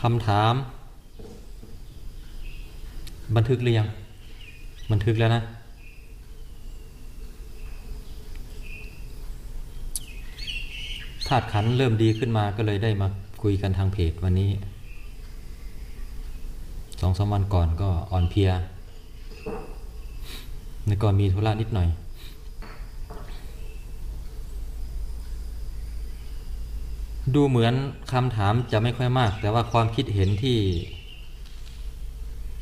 คำถาม บันทึกหรือยัง บันทึกแล้วนะ ธาตุขันเริ่มดีขึ้นมาก็เลยได้มาคุยกันทางเพจวันนี้สองสามวันก่อนก็อ่อนเพลียแล้วก็มีธุระนิดหน่อย ดูเหมือนคำถามจะไม่ค่อยมาก แต่ว่าความคิดเห็นที่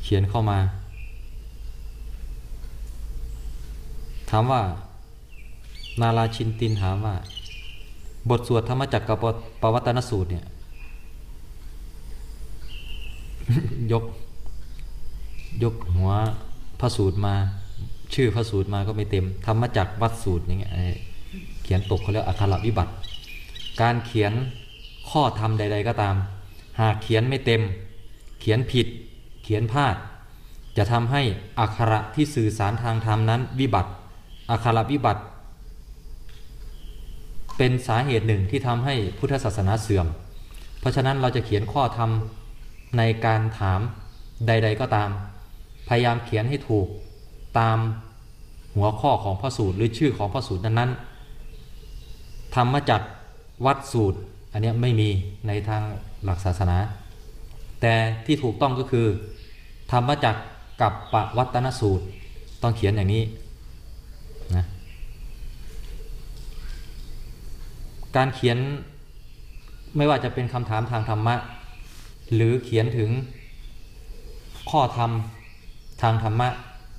เขียนเข้ามา ถามว่า นาราชินตินถามว่า บทสวดธรรมจักรกับปวัตนสูตรเนี่ย ยก ยกหัวพระสูตรมา ชื่อพระสูตรมาก็ไม่เต็ม ธรรมจักรวัดสูตรอย่างเงี้ยเขียนตกเขาเรียกอัคระวิบัติ การเขียนข้อธรรมใด ๆ ก็ตาม หากเขียนไม่เต็ม เขียนผิด เขียนพลาด จะทำให้อักขระที่สื่อสารทางธรรมนั้นวิบัติอักขระวิบัติ เป็นสาเหตุหนึ่งที่ทำให้พุทธศาสนาเสื่อม เพราะฉะนั้นเราจะเขียนข้อธรรมในการถามใด ๆ ก็ตาม พยายามเขียนให้ถูกตามหัวข้อของพระสูตรหรือชื่อของพระสูตรนั้นๆธรรมจักร วัดสูตร อันนี้ไม่มีในทางหลักศาสนา แต่ที่ถูกต้องก็คือ ธรรมจักกับปวัตนสูตร ต้องเขียนอย่างนี้นะการเขียนไม่ว่าจะเป็นคำถามทางธรรมะ หรือเขียนถึงข้อธรรมทางธรรมะ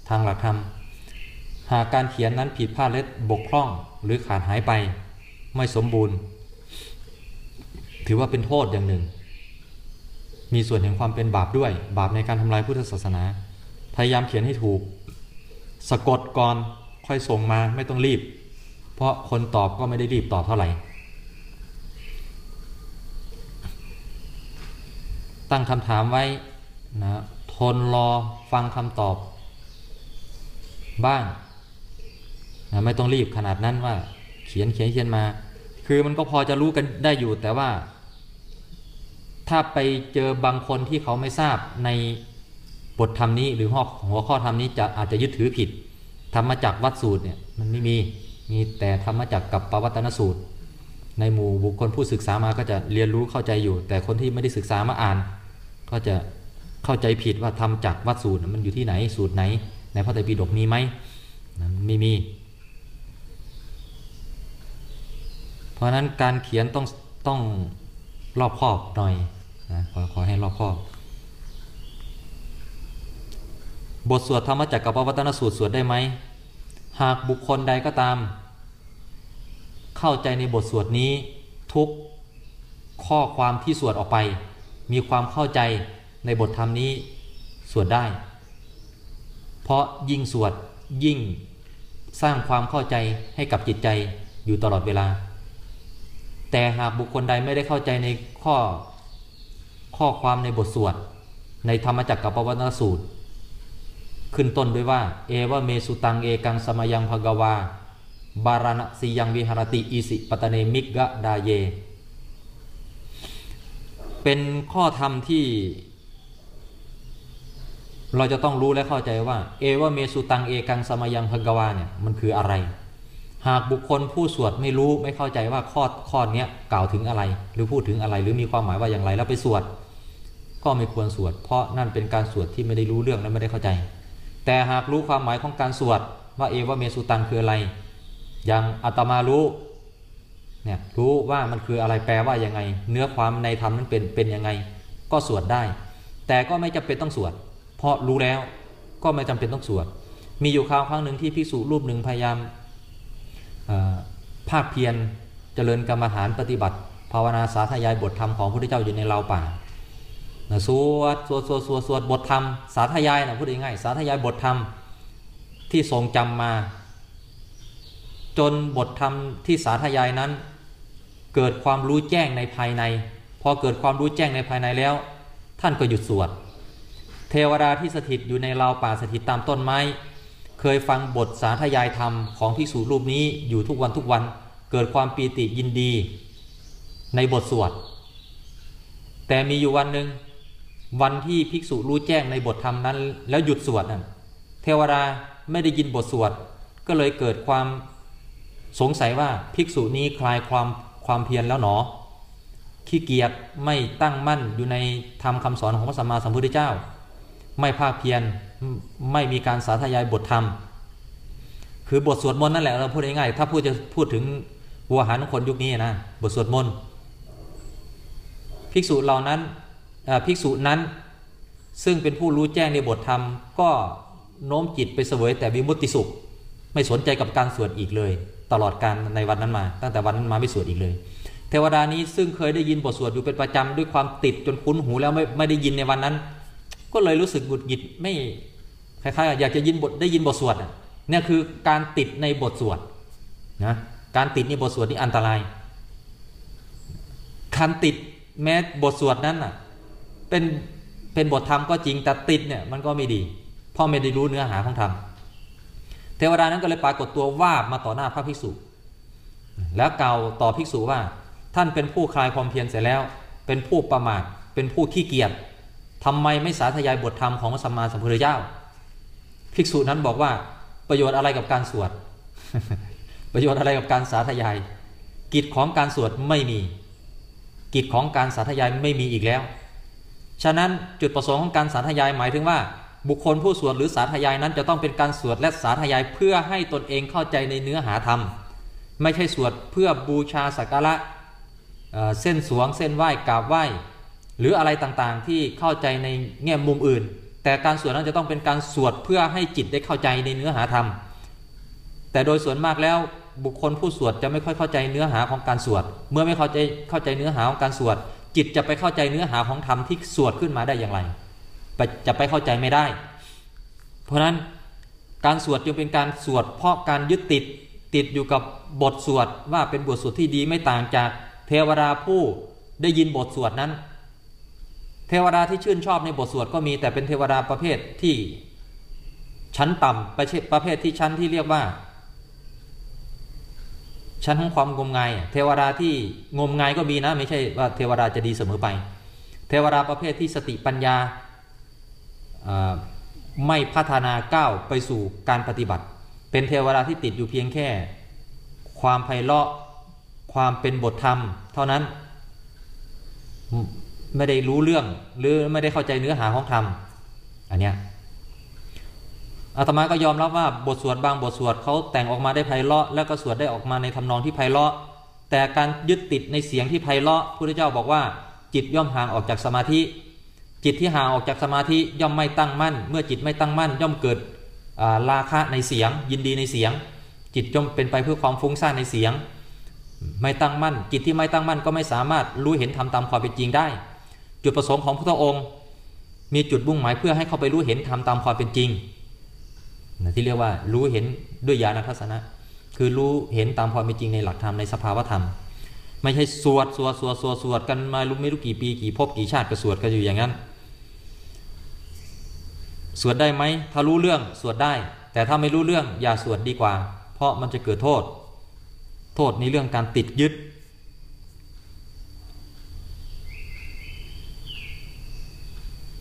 ทางหลักธรรม หากการเขียนนั้นผิดพลาดเล็ดบกพร่องหรือขาดหายไป ไม่สมบูรณ์ ถือว่าเป็นโทษอย่างหนึ่ง มีส่วนแห่งความเป็นบาปด้วย บาปในการทำลายพุทธศาสนา พยายามเขียนให้ถูก สะกดก่อนค่อยส่งมาไม่ต้องรีบ เพราะคนตอบก็ไม่ได้รีบตอบเท่าไหร่ ตั้งคำถามไว้นะทนรอฟังคำตอบ บ้างนะไม่ต้องรีบขนาดนั้นว่า เขียนเขียนเขียนมา คือมันก็พอจะรู้กันได้อยู่แต่ว่า ถ้าไปเจอบางคนที่เขาไม่ทราบในบทธรรมนี้หรือหัวหัวข้อธรรมนี้จะอาจจะยึดถือผิดธรรมจักวัดสูตรเนี่ยมันไม่มีมีแต่ธรรมจักกับปวัตนสูตร ในหมู่บุคคลผู้ศึกษามาก็จะเรียนรู้เข้าใจอยู่ แต่คนที่ไม่ได้ศึกษามาอ่าน ก็จะเข้าใจผิดว่าทำจากวัดสูตรมันอยู่ที่ไหนสูตรไหน ในพระไตรปิฎกมีไหมนั้นไม่มี เพราะนั้นการเขียนต้องต้องรอบคอบหน่อย นะขอขอให้รอบคอบบทสวดธรรมจักรกับปวัตนสูตรสวดได้ไหม หากบุคคลใดก็ตาม เข้าใจในบทสวดนี้ทุกข้อความที่สวดออกไป มีความเข้าใจในบทธรรมนี้สวดได้ เพราะยิ่งสวดยิ่งสร้างความเข้าใจให้กับจิตใจอยู่ตลอดเวลา แต่หากบุคคลใดไม่ได้เข้าใจในข้อ ข้อความในบทสวด ในธรรมจักรกับปวัตนสูตร ขึ้นต้นด้วยว่า เอวเมสุตังเอกังสมยังภกวา บารณสียังวิหารติอิสิปตเนมิกะดาเย เป็นข้อธรรมที่ เราจะต้องรู้และเข้าใจว่า เอวเมสุตังเอกังสมยังภกวาเนี่ยมันคืออะไรหากบุคคลผู้สวดไม่รู้ไม่เข้าใจว่าข้อข้อนี้กล่าวถึงอะไร หรือพูดถึงอะไรหรือมีความหมายว่าอย่างไรแล้วไปสวด ก็ไม่ควรสวด เพราะนั่นเป็นการสวดที่ไม่ได้รู้เรื่องและไม่ได้เข้าใจ แต่หากรู้ความหมายของการสวดว่าเอวเมสุตังคืออะไร อย่างอาตมารู้เนี่ยรู้ว่ามันคืออะไรแปลว่ายังไง เนื้อความในธรรมนั้นเป็นเป็นยังไง ก็สวดได้ แต่ก็ไม่จำเป็นต้องสวด เพราะรู้แล้วก็ไม่จำเป็นต้องสวด มีอยู่คราวครั้งหนึ่งที่ภิกษุรูปหนึ่งพยายามภาคเพียรเจริญกรรมฐานปฏิบัติ ภาวนาสาธยายบทธรรมของพระพุทธเจ้าอยู่ในเราป่า นะสวดสวดสวดสวดสวดบทธรรมสาธยายนะพูดง่ายๆสาธยายบทธรรมที่ทรงจำมา จนบทธรรมที่สาธยายนั้น เกิดความรู้แจ้งในภายใน พอเกิดความรู้แจ้งในภายในแล้ว ท่านก็หยุดสวด เทวดาที่สถิตอยู่ในราวป่าสถิตตามต้นไม้ เคยฟังบทสาธยายธรรมของภิกษุรูปนี้อยู่ทุกวันทุกวันเกิดความปีติยินดี ในบทสวด แต่มีอยู่วันหนึ่ง วันที่ภิกษุรู้แจ้งในบทธรรมนั้น แล้วหยุดสวดนั่นเทวดาไม่ได้ยินบทสวด ก็เลยเกิดความสงสัยว่าภิกษุนี้คลายความความเพียรแล้วหนอ ขี้เกียจไม่ตั้งมั่นอยู่ในธรรมคำสอนของพระสัมมาสัมพุทธเจ้า ไม่ภาคเพียรไม่มีการสาธยายบทธรรม คือบทสวดมนต์นั่นแหละเราพูดง่ายๆถ้าพูดจะพูดถึงหัวหารคนยุคนี้นะบทสวดมนต์ภิกษุเหล่านั้น ภิกษุนั้นซึ่งเป็นผู้รู้แจ้งในบทธรรม ก็โน้มจิตไปเสวยแต่วิมุตติสุข ไม่สนใจกับการสวดอีกเลย ตลอดการในวันนั้นมา ตั้งแต่วันนั้นมาไม่สวดอีกเลย เทวดานี้ซึ่งเคยได้ยินบทสวดอยู่เป็นประจำด้วยความติดจนคุ้นหูแล้วไม่ไม่ได้ยินในวันนั้น ก็เลยรู้สึกหงุดหงิดไม่คล้ายๆอยากจะยินบทได้ยินบทสวดเนี่ยคือการติดในบทสวดนะการติดในบทสวดนี่อันตรายการติดแม้บทสวดนั้นอะ เป็นเป็นบทธรรมก็จริงแต่ติดเนี่ยมันก็ไม่ดีพ่อไม่ได้รู้เนื้อหาของธรรมเทวดานั้นก็เลยปรากฏตัวว่ามาต่อหน้าพระภิกษุ แล้วกล่าวต่อภิกษุว่าท่านเป็นผู้คลายความเพียรเสร็จแล้ว เป็นผู้ประมาทเป็นผู้ขี้เกียจทำไมไม่สาธยายบทธรรมของสัมมาสัมพุทธเจ้า ภิกษุนั้นบอกว่าประโยชน์อะไรกับการสวด ประโยชน์อะไรกับการสาธยาย กิจของการสวดไม่มี กิจของการสาธยายไม่มีอีกแล้ว ฉะนั้นจุดประสงค์ของการสาธยายหมายถึงว่า บุคคลผู้สวดหรือสาธยายนั้นจะต้องเป็นการสวดและสาธยายเพื่อให้ตนเองเข้าใจในเนื้อหาธรรม ไม่ใช่สวดเพื่อบูชาสักการะเส้นสวงเส้นไหว้กราบไหว้ หรืออะไรต่างๆที่เข้าใจในแง่มุมอื่น แต่การสวดนั้นจะต้องเป็นการสวดเพื่อให้จิตได้เข้าใจในเนื้อหาธรรม แต่โดยส่วนมากแล้วบุคคลผู้สวดจะไม่ค่อยเข้าใจเนื้อหาของการสวด เมื่อไม่เข้าใจเข้าใจเนื้อหาของการสวด จิตจะไปเข้าใจเนื้อหาของธรรมที่สวดขึ้นมาได้อย่างไรจะไปเข้าใจไม่ได้ เพราะนั้นการสวดจึงเป็นการสวดเพราะการยึดติดติดอยู่กับบทสวดว่าเป็นบทสวดที่ดีไม่ต่างจากเทวดาผู้ได้ยินบทสวดนั้น เทวดาที่ชื่นชอบในบทสวดก็มีแต่เป็นเทวดาประเภทที่ชั้นต่ำประเภทที่ชั้นที่เรียกว่า ชั้นของความงมงายเทวดาที่งมงายก็มีนะ ไม่ใช่ว่าเทวดาจะดีเสมอไป เทวดาประเภทที่สติปัญญาไม่พัฒนาก้าวไปสู่การปฏิบัติ เป็นเทวดาที่ติดอยู่เพียงแค่ ความไพเราะความเป็นบทธรรม เท่านั้น ไม่ได้รู้เรื่องหรือไม่ได้เข้าใจเนื้อหาของธรรมอันเนี้ย อาตมาก็ยอมรับว่าบทสวดบางบทสวดเขาแต่งออกมาได้ไพเราะ แล้วก็สวดได้ออกมาในทำนองที่ไพเราะ แต่การยึดติดในเสียงที่ไพเราะพระเจ้าบอกว่า จิตย่อมห่างออกจากสมาธิ จิตที่ห่างออกจากสมาธิย่อมไม่ตั้งมั่น เมื่อจิตไม่ตั้งมั่น ย่อมเกิดราคะในเสียง ยินดีในเสียง จิตย่อมเป็นไปเพื่อความฟุ้งซ่านในเสียง ไม่ตั้งมั่น จิตที่ไม่ตั้งมั่นก็ไม่สามารถรู้เห็นทำตามความเป็นจริงได้ จุดประสงค์ของพระองค์ มีจุดมุ่งหมายเพื่อให้เข้าไปรู้เห็นทำตามความเป็นจริง ที่เรียกว่ารู้เห็นด้วยญาณทัศนะ คือรู้เห็นตามความเป็นจริงในหลักธรรมในสภาวธรรม ไม่ใช่สวดสวดสวดสวดสวดกันมารู้ไม่รู้กี่ปีกี่ภพกี่ชาติก็สวดกันอยู่อย่างนั้น สวดได้ไหมถ้ารู้เรื่องสวดได้ แต่ถ้าไม่รู้เรื่องอย่าสวดดีกว่า เพราะมันจะเกิดโทษ โทษในเรื่องการติดยึด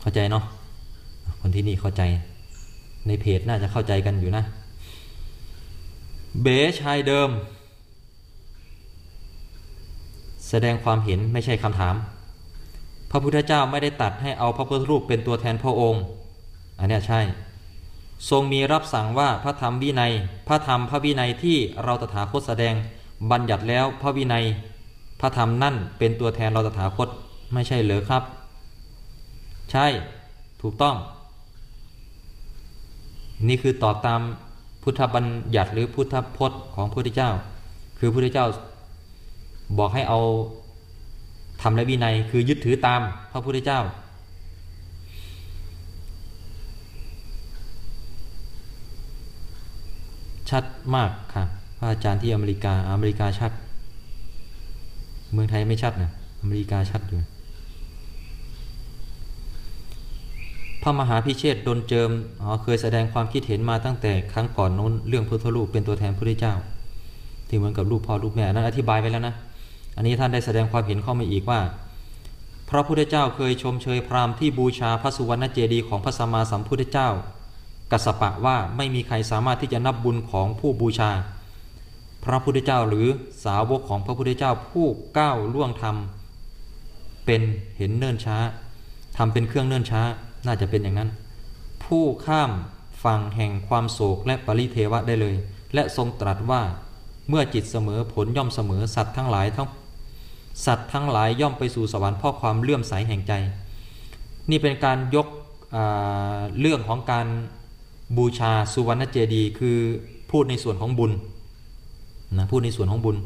เข้าใจเนาะคนที่นี่เข้าใจ ในเพจน่าจะเข้าใจกันอยู่นะ เบชายเดิม แสดงความเห็นไม่ใช่คำถาม พระพุทธเจ้าไม่ได้ตัดให้เอาพระพุทธรูปเป็นตัวแทนพระองค์ อันนี้ใช่ ทรงมีรับสั่งว่าพระธรรมวินัย พระธรรมพระวินัยที่เราตถาคตแสดงบัญญัติแล้วพระวินัย พระธรรมนั่นเป็นตัวแทนเราตถาคตไม่ใช่เหรอครับ ใช่ถูกต้อง นี่คือต่อตามพุทธบัญญัติหรือพุทธพจน์ของพระพุทธเจ้า คือพระพุทธเจ้าบอกให้เอาทำและวินัยคือยึดถือตามพระพุทธเจ้า ชัดมากค่ะพระอาจารย์ที่อเมริกาอเมริกาชัด เมืองไทยไม่ชัดนะอเมริกาชัดอยู่ ระมหาพิเชษดนเจิมอ๋อเคยแสดงความคิดเห็นมาตั้งแต่ครั้งก่อนนู้นเรื่องพุทธรูปเป็นตัวแทนพระเจ้า ที่เหมือนกับลูกพ่อลูกแม่นั้นอธิบายไปแล้วนะ อันนี้ท่านได้แสดงความเห็นเข้ามาอีกว่า พระพุทธเจ้าเคยชมเชยพราหมณ์ที่บูชาพระสุวรรณเจดีย์ของพระสัมมาสัมพุทธเจ้ากัสสปะว่าไม่มีใครสามารถที่จะนับบุญของผู้บูชา พระพุทธเจ้าหรือสาวกของพระพุทธเจ้าผู้ก้าวล่วงธรรมเป็นเห็นเนิ่นช้าทำเป็นเครื่องเนิ่นช้า น่าจะเป็นอย่างนั้น ผู้ข้ามฝั่งแห่งความโศกและปริเทวะได้เลย และทรงตรัสว่าเมื่อจิตเสมอผลย่อมเสมอสัตว์ทั้งหลายทั้งสัตว์ทั้งหลายย่อมไปสู่สวรรค์เพราะความเลื่อมใสแห่งใจ นี่เป็นการยกเรื่องของการบูชาสุวรรณเจดีคือพูดในส่วนของบุญนะพูดในส่วนของบุญ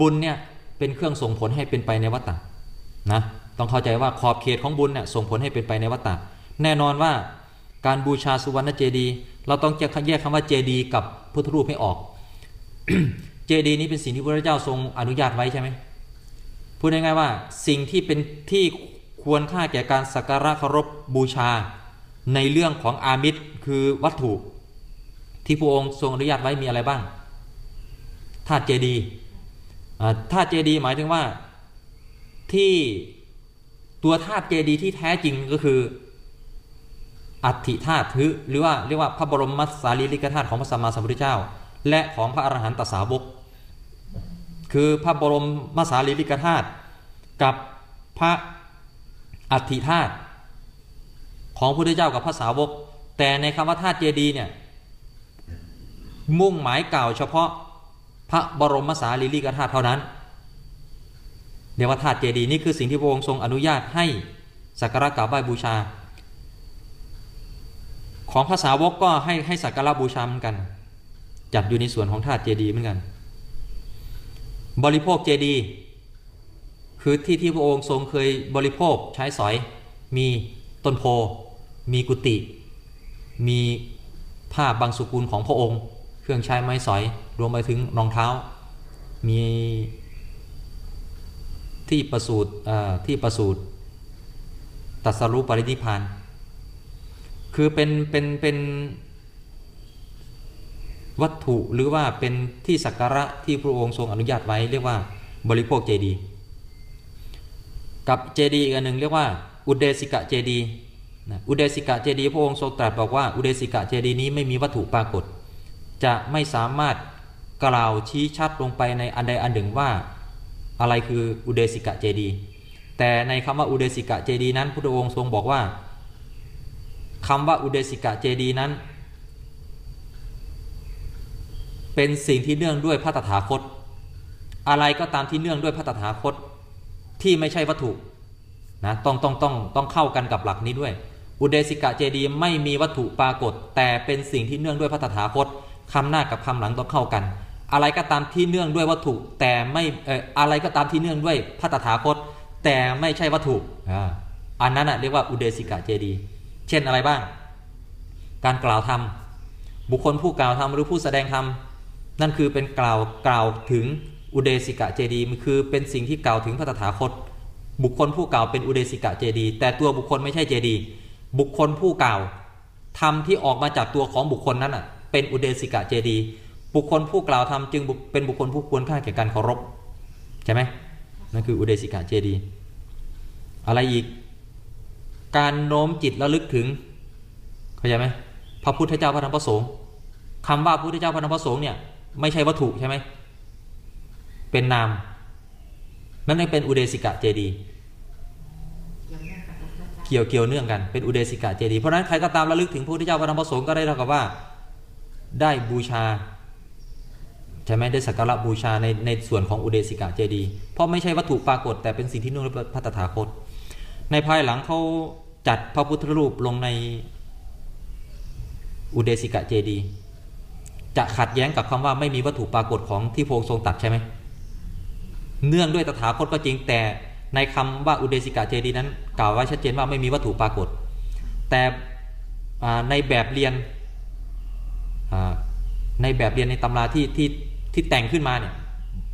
บุญเนี่ยเป็นเครื่องส่งผลให้เป็นไปในวัฏฏะนะ ต้องเข้าใจว่าขอบเขตของบุญเนี่ยส่งผลให้เป็นไปในวัฏฏะแน่นอนว่าการบูชาสุวรรณเจดี เราต้องแยกคำว่าเจดี กับพุทธรูปให้ออก เจดีนี้เป็นสิ่งที่พระเจ้าทรงอนุญาตไว้ใช่ไหมพูดง่ายๆว่าสิ่งที่เป็นที่ควรค่าแก่การสักการะเคารพบูชา ในเรื่องของอามิตรคือวัตถุ ที่พระองค์ทรงอนุญาตไว้มีอะไรบ้างธาตุเจดีธาตุเจดีหมายถึงว่าที่ ตัวธาตุเจดีย์ที่แท้จริงก็คืออัฐิธาตุหรือว่าเรียกว่าพระบรมมัสารีริกธาตุของพระสัมมาสัมพุทธเจ้า และของพระอรหันตสาวก คือพระบรมมัสารีริกธาตุกับพระอัฐิธาตุของพระพุทธเจ้ากับพระสาวก แต่ในคำว่าธาตุเจดีย์เนี่ยมุ่งหมายกล่าวเฉพาะพระบรมสารีริกธาตุเท่านั้น เรียกว่าธาตุเจดีย์นี่คือสิ่งที่พระองค์ทรงอนุญาตให้สักการะกราบไหว้บูชา ของภาษาวกก็ให้ให้สักการะบูชาเหมือนกัน จัดอยู่ในส่วนของธาตุเจดีย์เหมือนกัน บริโภคเจดีย์คือที่ที่พระองค์ทรงเคยบริโภคใช้สอย มีต้นโพ มีกุฏิมีผ้าบางสุกุลของพระองค์ เครื่องใช้ไม้สอยรวมไปถึงรองเท้า มี ที่ประสูตรที่ประสูตรตัสรุปรินิพานคือเป็นเป็นเป็นวัตถุหรือว่าเป็นที่สักการะที่พระองค์ทรงอนุญาตไว้เรียกว่าบริโภคเจดี กับเจดีอีกอันหนึ่งเรียกว่า อุเดสิกะเจดีอุเดสิกะเจดีพระองค์ทรงตรัสบอกว่าอุเดสิกะเจดีนี้ไม่มีวัตถุปรากฏ จะไม่สามารถกล่าวชี้ชัดลงไปในอันใดอันหนึ่งว่า อะไรคืออุเดสิกะเจดี แต่ในคำว่าอุเดสิกะเจดีนั้นพระองค์ทรงบอกว่าคำว่าอุเดสิกะเจดีนั้น เป็นสิ่งที่เนื่องด้วยพระตถาคต อะไรก็ตามที่เนื่องด้วยพระตถาคตที่ไม่ใช่วัตถุนะต้องต้องต้องต้องเข้ากันกับหลักนี้ด้วย อุเดสิกะเจดีไม่มีวัตถุปรากฏ แต่เป็นสิ่งที่เนื่องด้วยพระตถาคตคำหน้ากับคำหลังต้องเข้ากัน อะไรก็ตามที่เนื่องด้วยวัตถุแต่ไม่เอออะไรก็ตามที่เนื่องด้วยพระตถาคต แต่ไม่ใช่วัตถุอันนั้นอะเรียกว่าอุเดสิกะเจดีเช่นอะไรบ้าง การกล่าวธรรมบุคคลผู้กล่าวธรรมหรือผู้แสดงธรรมนั่นคือเป็นกล่าวกล่าวถึงอุเดสิกะเจดีมันคือเป็นสิ่งที่กล่าวถึงพระตถาคต บุคคลผู้กล่าวเป็นอุเดสิกะเจดีแต่ตัวบุคคลไม่ใช่เจดีบุคคลผู้กล่าวธรรมที่ออกมาจากตัวของบุคคลนั้นอะเป็นอุเดสิกะเจดี บุคคลผู้กล่าวทำจึงเป็นบุคคลผู้ควรค่าแก่การเคารพใช่ไหมนั่นคืออุเดสิกาเจดีอะไรอีก การโน้มจิตระลึกถึงเข้าใจไหมพระพุทธเจ้าพระธรรมพระสงฆ์คำว่าพระพุทธเจ้าพระธรรมพระสงฆ์เนี่ยไม่ใช่วัตถุใช่ไหมเป็นนามนั่นเองเป็นอุเดสิกาเจดีเกี่ยวเกี่ยวเนื่องกันเป็นอุเดสิกาเจดีเพราะนั้นใครก็ตามระลึกถึงพระพุทธเจ้าพระธรรมพระสงฆ์ก็ได้เท่ากับว่า ได้บูชา ช่ไหมได้สักการะบูชาในในส่วนของอุเดสิกะเจดี เพราะไม่ใช่วัตถุปรากฏแต่เป็นสิ่งที่นุ่งพระตถาคต ในภายหลังเขาจัดพระพุทธรูปลงในอุเดสิกะเจดี จะขัดแย้งกับคำว่าไม่มีวัตถุปรากฏของที่พระองค์ทรงตัดใช่ไหมเนื่องด้วยตถาคตก็จริงแต่ในคำว่าอุเดสิกะเจดีนั้น กล่าวไว้ชัดเจนว่าไม่มีวัตถุปรากฏ แต่ในแบบเรียนในแบบเรียนในตำราที่ที่ ที่แต่งขึ้นมาเนี่ย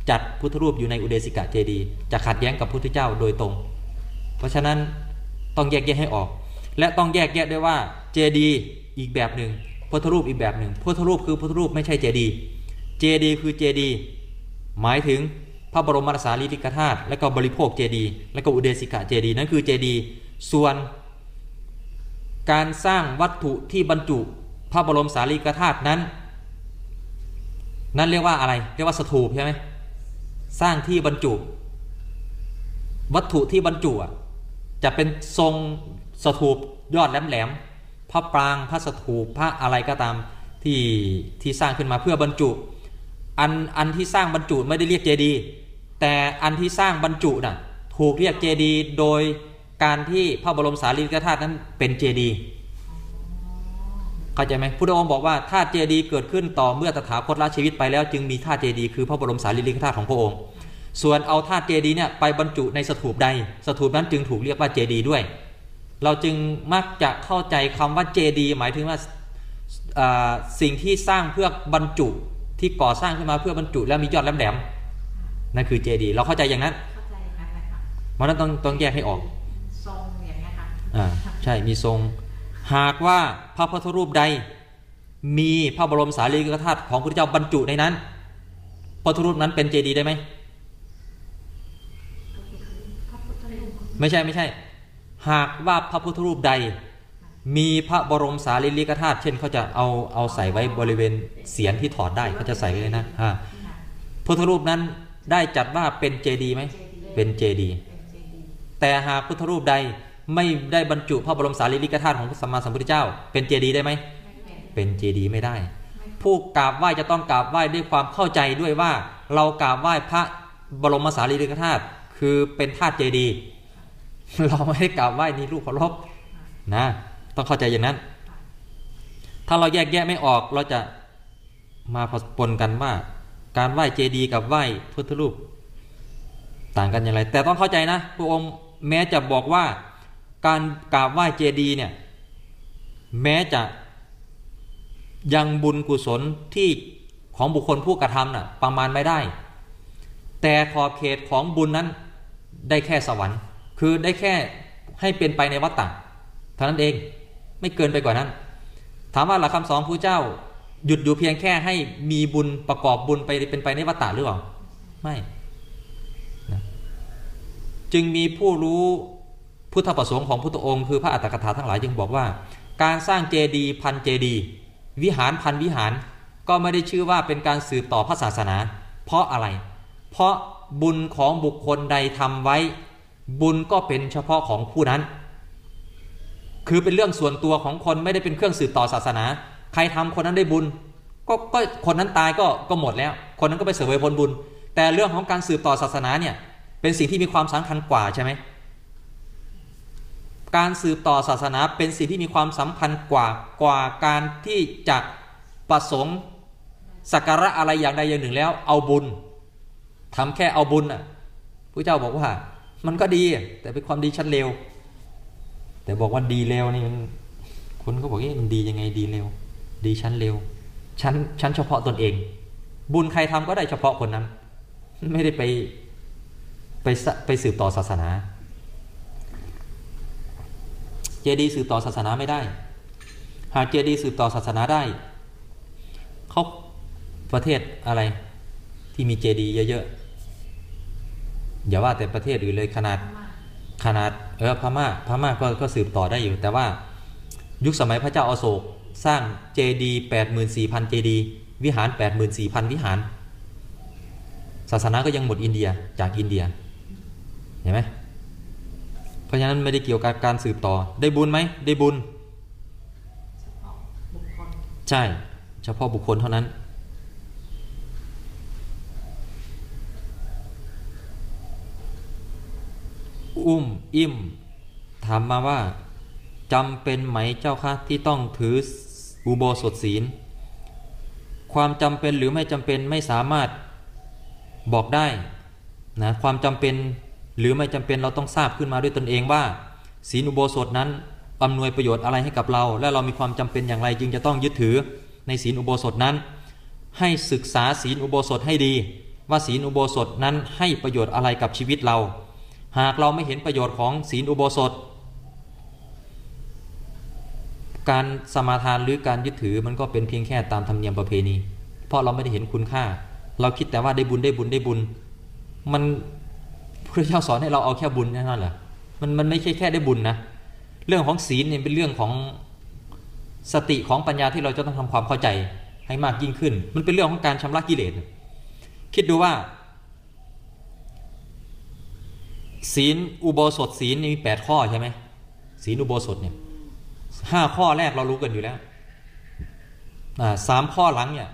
จัดพุทธรูปอยู่ในอุเดสิกะเจดีจะขัดแย้งกับพุทธเจ้าโดยตรง เพราะฉะนั้นต้องแยกแยะให้ออก และต้องแยกแยะด้วยว่าเจดีอีกแบบหนึ่งพุทธรูปอีกแบบหนึ่งพุทธรูปคือพุทธรูปไม่ใช่เจดีเจดีคือเจดีหมายถึงพระบรมสารีริกธาตุแล้วก็บริโภคเจดีแล้วก็อุเดสิกะเจดีนั่นคือเจดีส่วน การสร้างวัตถุที่บรรจุพระบรมสารีริกธาตุนั้น นั่นเรียกว่าอะไร เรียกว่าสถูปใช่ไหมสร้างที่บรรจุ วัตถุที่บรรจุอะจะเป็นทรงสถูปยอดแหลมๆพระปรางพระสถูปพระอะไรก็ตามที่ที่สร้างขึ้นมาเพื่อบรรจุ อันอันที่สร้างบรรจุไม่ได้เรียกเจดีย์แต่อันที่สร้างบรรจุน่ะถูกเรียกเจดีย์โดยการที่พระบรมสารีริกธาตุนั้นเป็นเจดีย์ เข้าใจไหมพุทธองค์บอกว่าธาตุเจดีย์เกิดขึ้นต่อเมื่อตถาคตละชีวิตไปแล้วจึงมีธาตุเจดีย์คือพระบรมสารีริกธาตุของพระองค์ ส่วนเอาธาตุเจดีย์เนี่ยไปบรรจุในสถูปใด สถูปนั้นจึงถูกเรียกว่าเจดีย์ด้วย เราจึงมักจะเข้าใจคำว่าเจดีย์หมายถึงว่าอ่าสิ่งที่สร้างเพื่อบรรจุที่ก่อสร้างขึ้นมาเพื่อบรรจุแล้วมียอดแหลมๆนั่นคือเจดีย์เราเข้าใจอย่างนั้นเข้าใจครับเลยค่ะเพราะฉะนั้นต้องต้องแยกให้ออกทรงอย่างเงี้ยค่ะอ่าใช่มีทรง หากว่าพระพุทธรูปใด มีพระบรมสารีริกธาตุของพระพุทธเจ้าบรรจุในนั้นพระพุทธรูปนั้นเป็นเจดีย์ได้ไหมไม่ใช่ไม่ใช่ หากว่าพระพุทธรูปใด มีพระบรมสารีริกธาตุเช่นเขาจะเอาเอาใส่ไว้บริเวณเสียนที่ถอดได้เขาจะใส่เลยนะอ่าค่ะพุทธรูปนั้นได้จัดว่าเป็นเจดีย์ไหมเป็นเจดีย์แต่หากพุทธรูปใด ไม่ได้บรรจุพระบรมสารีริกธาตุของพระสัมมาสัมพุทธเจ้า เป็นเจดีย์ได้ไหมเป็นเจดีย์ไม่ได้ ผู้กราบไหว้จะต้องกราบไหว้ด้วยความเข้าใจด้วยว่า เรากราบไหว้พระบรมสารีริกธาตุคือเป็นธาตุเจดีย์เราไม่ได้กราบไหว้นี่รูปเคารพนะ ต้องเข้าใจอย่างนั้น ถ้าเราแยกแยะไม่ออกเราจะมาผปนกันว่า การไหว้เจดีย์กับไหว้พุทธรูป ต่างกันอย่างไร แต่ต้องเข้าใจนะพระองค์แม้จะบอกว่า การกราบไหว้เจดีย์เนี่ยแม้จะยังบุญกุศลที่ของบุคคลผู้กระทำน่ะประมาณไม่ได้ แต่ขอบเขตของบุญนั้นได้แค่สวรรค์ คือได้แค่ให้เป็นไปในวัฏฏะเท่านั้นเองไม่เกินไปกว่านั้น ถามว่าหลักคำสอนพระเจ้าหยุดอยู่เพียงแค่ให้มีบุญประกอบบุญไปเป็นไปในวัฏฏะหรือเปล่าไม่ จึงมีผู้รู้ พุทธประสงค์ของพุทธองค์คือพระอัตถกถาทั้งหลายจึงบอกว่า การสร้างเจดีย์พันเจดีย์วิหารพันวิหาร ก็ไม่ได้ชื่อว่าเป็นการสืบต่อพระศาสนา เพราะอะไร เพราะบุญของบุคคลใดทำไว้ บุญก็เป็นเฉพาะของผู้นั้น คือเป็นเรื่องส่วนตัวของคนไม่ได้เป็นเครื่องสืบต่อศาสนา ใครทำคนนั้นได้บุญก็ก็คนนั้นตายก็ก็หมดแล้ว คนนั้นก็ไปเสวยผลบุญ แต่เรื่องของการสืบต่อศาสนาเนี่ยเป็นสิ่งที่มีความสำคัญกว่าใช่ไหม การสืบต่อศาสนาเป็นสิ่งที่มีความสำคัญกว่ากว่าการที่จะประสงค์สักการะอะไรอย่างใดอย่างหนึ่งแล้ว เอาบุญทำแค่เอาบุญอะพระเจ้าบอกว่า มันก็ดี แต่เป็นความดีชั้นเลวแต่บอกว่าดีเลวนี่มันคนก็บอกเอ๊ะมันดียังไงดีเลวดีชั้นเลวชั้นชั้นเฉพาะตนเอง บุญใครทำก็ได้เฉพาะคนนั้น ไม่ได้ไปไปสะไปสืบต่อศาสนา ดีสืบต่อศาสนาไม่ได้ หากเจดีสืบต่อศาสนาได้เขาประเทศอะไรที่มีเจดีเยอะๆอย่าว่าแต่ประเทศอื่นเลยขนาดขนาดเออพม่าพม่าก็ก็สืบต่อได้อยู่ แต่ว่ายุคสมัยพระเจ้าอาโศกสร้างเจดีแปดหมื่นสี่พันเจดีวิหารแปดหมื่นสี่พันวิหาร ศาสนาก็ยังหมดอินเดียจากอินเดียเห็นไหม เพราะฉะนั้นไม่ได้เกี่ยวกับการสืบต่อ ได้บุญไหมได้บุญ ใช่ เฉพาะบุคคลเท่านั้น อุ้มอิ่ม ถามมาว่าจำเป็นไหมเจ้าคะที่ต้องถืออุโบสถศีล ความจำเป็นหรือไม่จำเป็นไม่สามารถบอกได้นะความจำเป็น หรือไม่จำเป็นเราต้องทราบขึ้นมาด้วยตนเองว่าศีลอุโบสถนั้นอำนวยประโยชน์อะไรให้กับเรา และเรามีความจำเป็นอย่างไรจึงจะต้องยึดถือในศีลอุโบสถนั้น ให้ศึกษาศีลอุโบสถให้ดี ว่าศีลอุโบสถนั้นให้ประโยชน์อะไรกับชีวิตเรา หากเราไม่เห็นประโยชน์ของศีลอุโบสถ การสมาทานหรือการยึดถือมันก็เป็นเพียงแค่ตามธรรมเนียมประเพณี เพราะเราไม่ได้เห็นคุณค่า เราคิดแต่ว่าได้บุญได้บุญได้บุญ มัน ระเจ้าสอนให้เราเอาแค่บุญแค่นั้นเหรอมันมันไม่ใช่แค่ได้บุญนะ เรื่องของศีลเนี่ยเป็นเรื่องของสติของปัญญาที่เราจะต้องทำความเข้าใจให้มากยิ่งขึ้น มันเป็นเรื่องของการชำระกิเลส คิดดูว่า ศีลอุโบสถศีลมีแปดข้อใช่ไหมศีลอุโบสถเนี่ยห้าข้อแรกเรารู้กันอยู่แล้วอ่าสามข้อหลังเนี่ย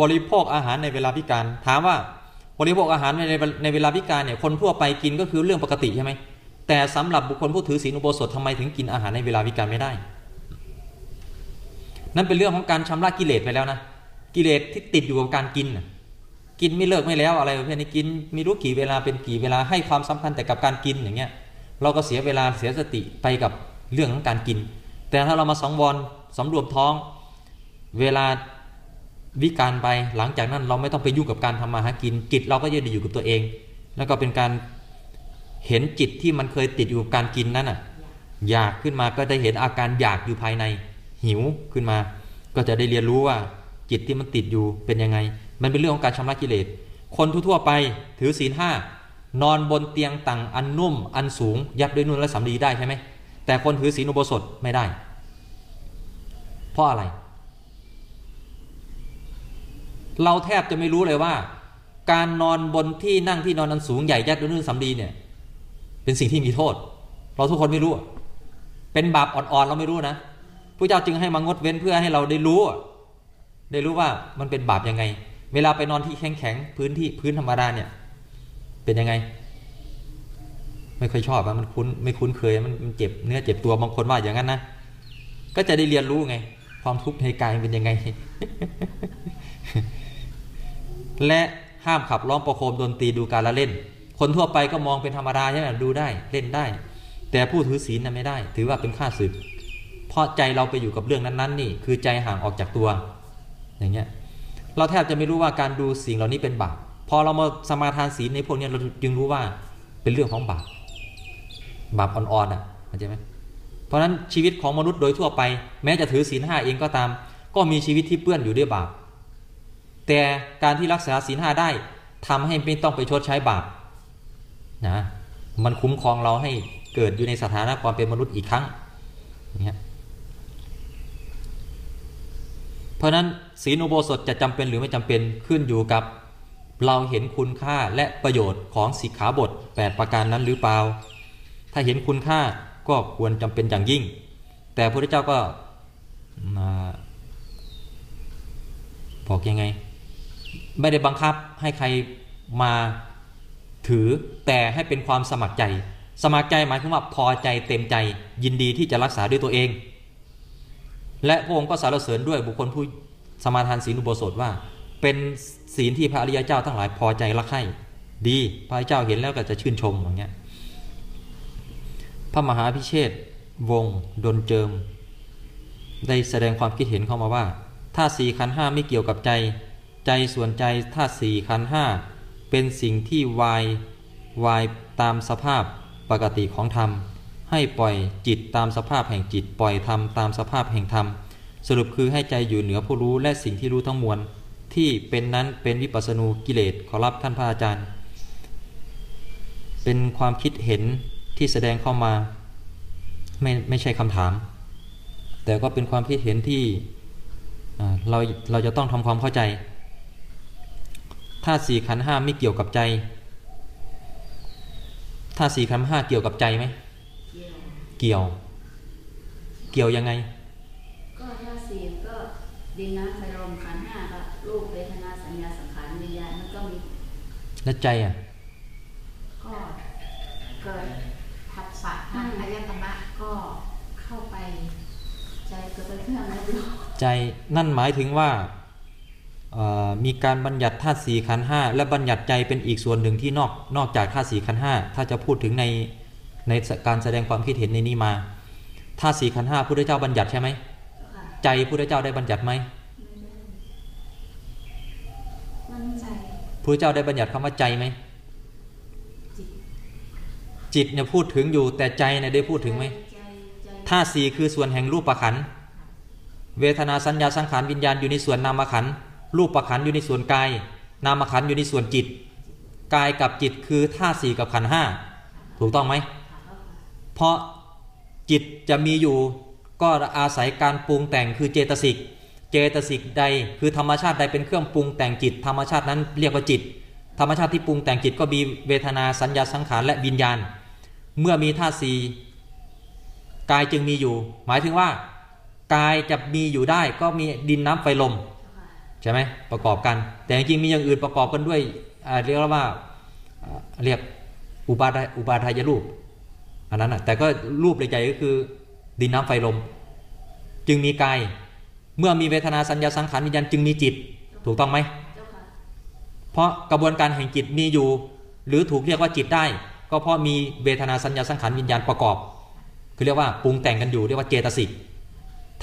บริโภคอาหารในเวลาพิการถามว่า บริโภคอาหารในในเวลาพิการเนี่ยคนทั่วไปกินก็คือเรื่องปกติใช่ไหมแต่สำหรับบุคคลผู้ถือศีลอุโบสถทำไมถึงกินอาหารในเวลาพิการไม่ได้ นั่นเป็นเรื่องของการชำระกิเลสไปแล้วนะกิเลสที่ติดอยู่กับการกิน กินไม่เลิกไม่แล้วอะไรประเภทนี้กินไม่รู้กี่เวลาเป็นกี่เวลาให้ความสำคัญแต่กับการกินอย่างเงี้ยเราก็เสียเวลาเสียสติไปกับเรื่องของการกิน แต่ถ้าเรามาสังวรสำรวมท้อง เวลา วิการไปหลังจากนั้นเราไม่ต้องไปยุ่งกับการทำมาหากิน จิตเราก็จะอยู่กับตัวเอง แล้วก็เป็นการเห็นจิตที่มันเคยติดอยู่กับการกินนั้นอะอยากขึ้นมาก็ได้เห็นอาการอยากอยู่ภายใน หิวขึ้นมา ก็จะได้เรียนรู้ว่าจิตที่มันติดอยู่เป็นยังไง มันเป็นเรื่องของการชำระกิเลส คนทั่วๆไปถือศีลห้านอนบนเตียงต่างอันนุ่มอันสูง ยัดด้วยนุ่นและสำลีได้ใช่ไหมแต่คนถือศีลอุโบสถไม่ได้ เพราะอะไร เราแทบจะไม่รู้เลยว่า การนอนบนที่นั่งที่นอนอันสูงใหญ่ยัดด้วยนุ่นสำลีเนี่ย เป็นสิ่งที่มีโทษ เราทุกคนไม่รู้ เป็นบาปอ่อนๆเราไม่รู้นะพระเจ้าจึงให้มางดเว้นเพื่อให้เราได้รู้ ได้รู้ว่ามันเป็นบาปยังไง เวลาไปนอนที่แข็งๆพื้นที่พื้นธรรมดาเนี่ย เป็นยังไง ไม่เคยชอบมันคุ้นไม่คุ้นเคยมันเจ็บเนื้อเจ็บตัวบางคนว่าอย่างนั้นนะก็จะได้เรียนรู้ไง ความทุกข์ในกายเป็นยังไง และห้ามขับร้องประโคมดนตรีดูการละเล่น คนทั่วไปก็มองเป็นธรรมดาใช่ไหมดูได้เล่นได้ แต่ผู้ถือศีลนั้นไม่ได้ ถือว่าเป็นค่าศึก เพราะใจเราไปอยู่กับเรื่องนั้นๆนี่คือใจห่างออกจากตัว อย่างเงี้ยเราแทบจะไม่รู้ว่าการดูสิ่งเหล่านี้เป็นบาปพอเรามาสมาทานศีลในพวกนี้เราจึงรู้ว่าเป็นเรื่องของบาปบาปอ่อนๆอะเข้าใจไหมเพราะฉะนั้นชีวิตของมนุษย์โดยทั่วไป แม้จะถือศีลห้าเองก็ตาม ก็มีชีวิตที่เปื้อนอยู่ด้วยบาป แต่การที่รักษาศีลห้าได้ทำให้ไม่ต้องไปชดใช้บาปนะมันคุ้มครองเราให้เกิดอยู่ในสถานะความเป็นมนุษย์อีกครั้งอย่างเงี้ยเพราะนั้นศีลอุโบสถจะจำเป็นหรือไม่จำเป็นขึ้นอยู่กับ เราเห็นคุณค่าและประโยชน์ของสิกขาบท 8 ประการนั้นหรือเปล่า ถ้าเห็นคุณค่าก็ควรจำเป็นอย่างยิ่ง แต่พระพุทธเจ้าก็บอกยังไง ไม่ได้บังคับให้ใครมาถือแต่ให้เป็นความสมัครใจ สมัครใจหมายถึงว่าพอใจเต็มใจยินดีที่จะรักษาด้วยตัวเอง และพระองค์ก็สรรเสริญด้วยบุคคลผู้สมาทานศีลอุโบสถว่า เป็นศีลที่พระอริยเจ้าทั้งหลายพอใจรักใคร่ดีพระเจ้าเห็นแล้วก็จะชื่นชมอย่างเงี้ยพระมหาพิเชษวงดนเจิม ได้แสดงความคิดเห็นเข้ามาว่า ถ้าสี่ขันห้าไม่เกี่ยวกับใจ ใจส่วนใจถ้าสี่ขันห้าเป็นสิ่งที่วายวายตามสภาพปกติของธรรม ให้ปล่อยจิตตามสภาพแห่งจิตปล่อยธรรมตามสภาพแห่งธรรม สรุปคือให้ใจอยู่เหนือผู้รู้และสิ่งที่รู้ทั้งมวล ที่เป็นนั้นเป็นวิปัสสนูกิเลสขอรับท่านพระอาจารย์ เป็นความคิดเห็นที่แสดงเข้ามาไม่ไม่ใช่คำถาม แต่ก็เป็นความคิดเห็นที่เราเราจะต้องทำความเข้าใจ ถ้าสี่ขันห้าไม่เกี่ยวกับใจถ้าสี่ขันห้าเกี่ยวกับใจไหมเกี่ยว เกี่ยวเกี่ยวยังไง ก็ถ้าศีลก็ดินน้ำไฟลมขันธ์ห้าก็รูปเวทนาสัญญาสังขารวิญญาณมันก็มีแล้วใจอะก็เกิดผัสสะทางอายตนะก็เข้าไป ใจก็ไปเครื่องแล้วดูใจนั่นหมายถึงว่าเอ่อ มีการบัญญัติธาตุสี่ขันธ์ห้าและบัญญัติใจเป็นอีกส่วนหนึ่งที่นอกนอกจากธาตุสี่ขันธ์ห้าถ้าจะพูดถึงในในการแสดงความคิดเห็นในนี้มาธาตุสี่ขันธ์ห้าพุทธเจ้าบัญญัติใช่ไหมค่ะใจพุทธเจ้าได้บัญญัติไหมมันใจพุทธเจ้าได้บัญญัติคำว่าใจไหมจิตจิตเนี่ยพูดถึงอยู่แต่ใจเนี่ยได้พูดถึงไหมใจใจธาตุสี่คือส่วนแห่งรูปประขันธ์เวทนาสัญญาสังขารวิญญาณอยู่ในส่วนนามขันธ์ รูปประขันอยู่ในส่วนกาย นามขันอยู่ในส่วนจิต กายกับจิตคือธาสี่กับขันห้าถูกต้องไหม เพราะจิตจะมีอยู่ก็อาศัยการปรุงแต่งคือเจตสิก เจตสิกใดคือธรรมชาติใดเป็นเครื่องปรุงแต่งจิต ธรรมชาตินั้นเรียกว่าจิต ธรรมชาติที่ปรุงแต่งจิตก็มีเวทนาสัญญาสังขารและวิญญาณ เมื่อมีธาตุสี่กายจึงมีอยู่ หมายถึงว่า กายจะมีอยู่ได้ก็มีดินน้ำไฟลม ช่ไหมประกอบกัน แต่จริงๆมีอย่างอื่นประกอบกันด้วยอ่าเรียกว่าอ่าเรียกอุปาทายอุปาทายรูปอันนั้นอะแต่ก็รูปใหญ่ๆก็คือดินน้ำไฟลม จึงมีกายเมื่อมีเวทนาสัญญาสังขารวิญญาณจึงมีจิตถูกต้องไหมเจ้าค่ะเพราะกระบวนการแห่งจิตมีอยู่ หรือถูกเรียกว่าจิตได้ ก็เพราะมีเวทนาสัญญาสังขารวิญญาณประกอบ คือเรียกว่าปรุงแต่งกันอยู่เรียกว่าเจตสิก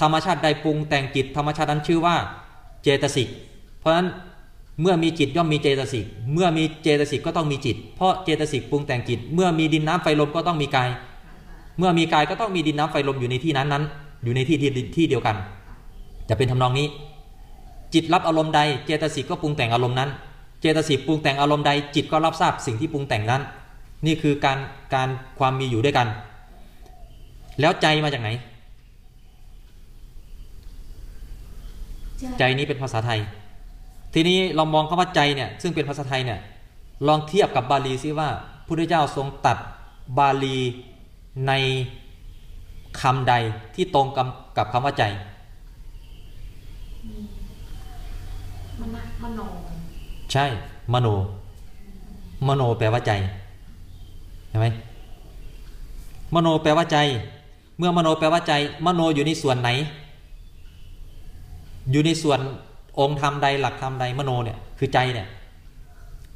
ธรรมชาติใดปรุงแต่งจิตธรรมชาตินั้นชื่อว่า เจตสิก เพราะฉะนั้นเมื่อมีจิตย่อมมีเจตสิก เมื่อมีเจตสิกก็ต้องมีจิต เพราะเจตสิกปรุงแต่งจิต เมื่อมีดินน้ำไฟลมก็ต้องมีกาย เมื่อมีกายก็ต้องมีดินน้ำไฟลมอยู่ในที่นั้นนั้น อยู่ในที่ที่ที่เดียวกัน จะเป็นทำนองนี้ จิตรับอารมณ์ใด เจตสิกก็ปรุงแต่งอารมณ์นั้น เจตสิกปรุงแต่งอารมณ์ใด จิตก็รับทราบสิ่งที่ปรุงแต่งนั้น นี่คือการการความมีอยู่ด้วยกัน แล้วใจมาจากไหน ใจนี้เป็นภาษาไทย ทีนี้เรามองคำว่าใจเนี่ยซึ่งเป็นภาษาไทยเนี่ยลองเทียบกับบาลีซิว่าพุทธเจ้าทรงตัดบาลีในคำใดที่ตรงกับกับคำว่าใจมโนมโนใช่มโน มโนแปลว่าใจเห็นไหมมโนแปลว่าใจ เมื่อมโนแปลว่าใจ มโนอยู่ในส่วนไหน อยู่ในส่วนองค์ธรรมใดหลักธรรมใดมโนเนี่ยคือใจเนี่ย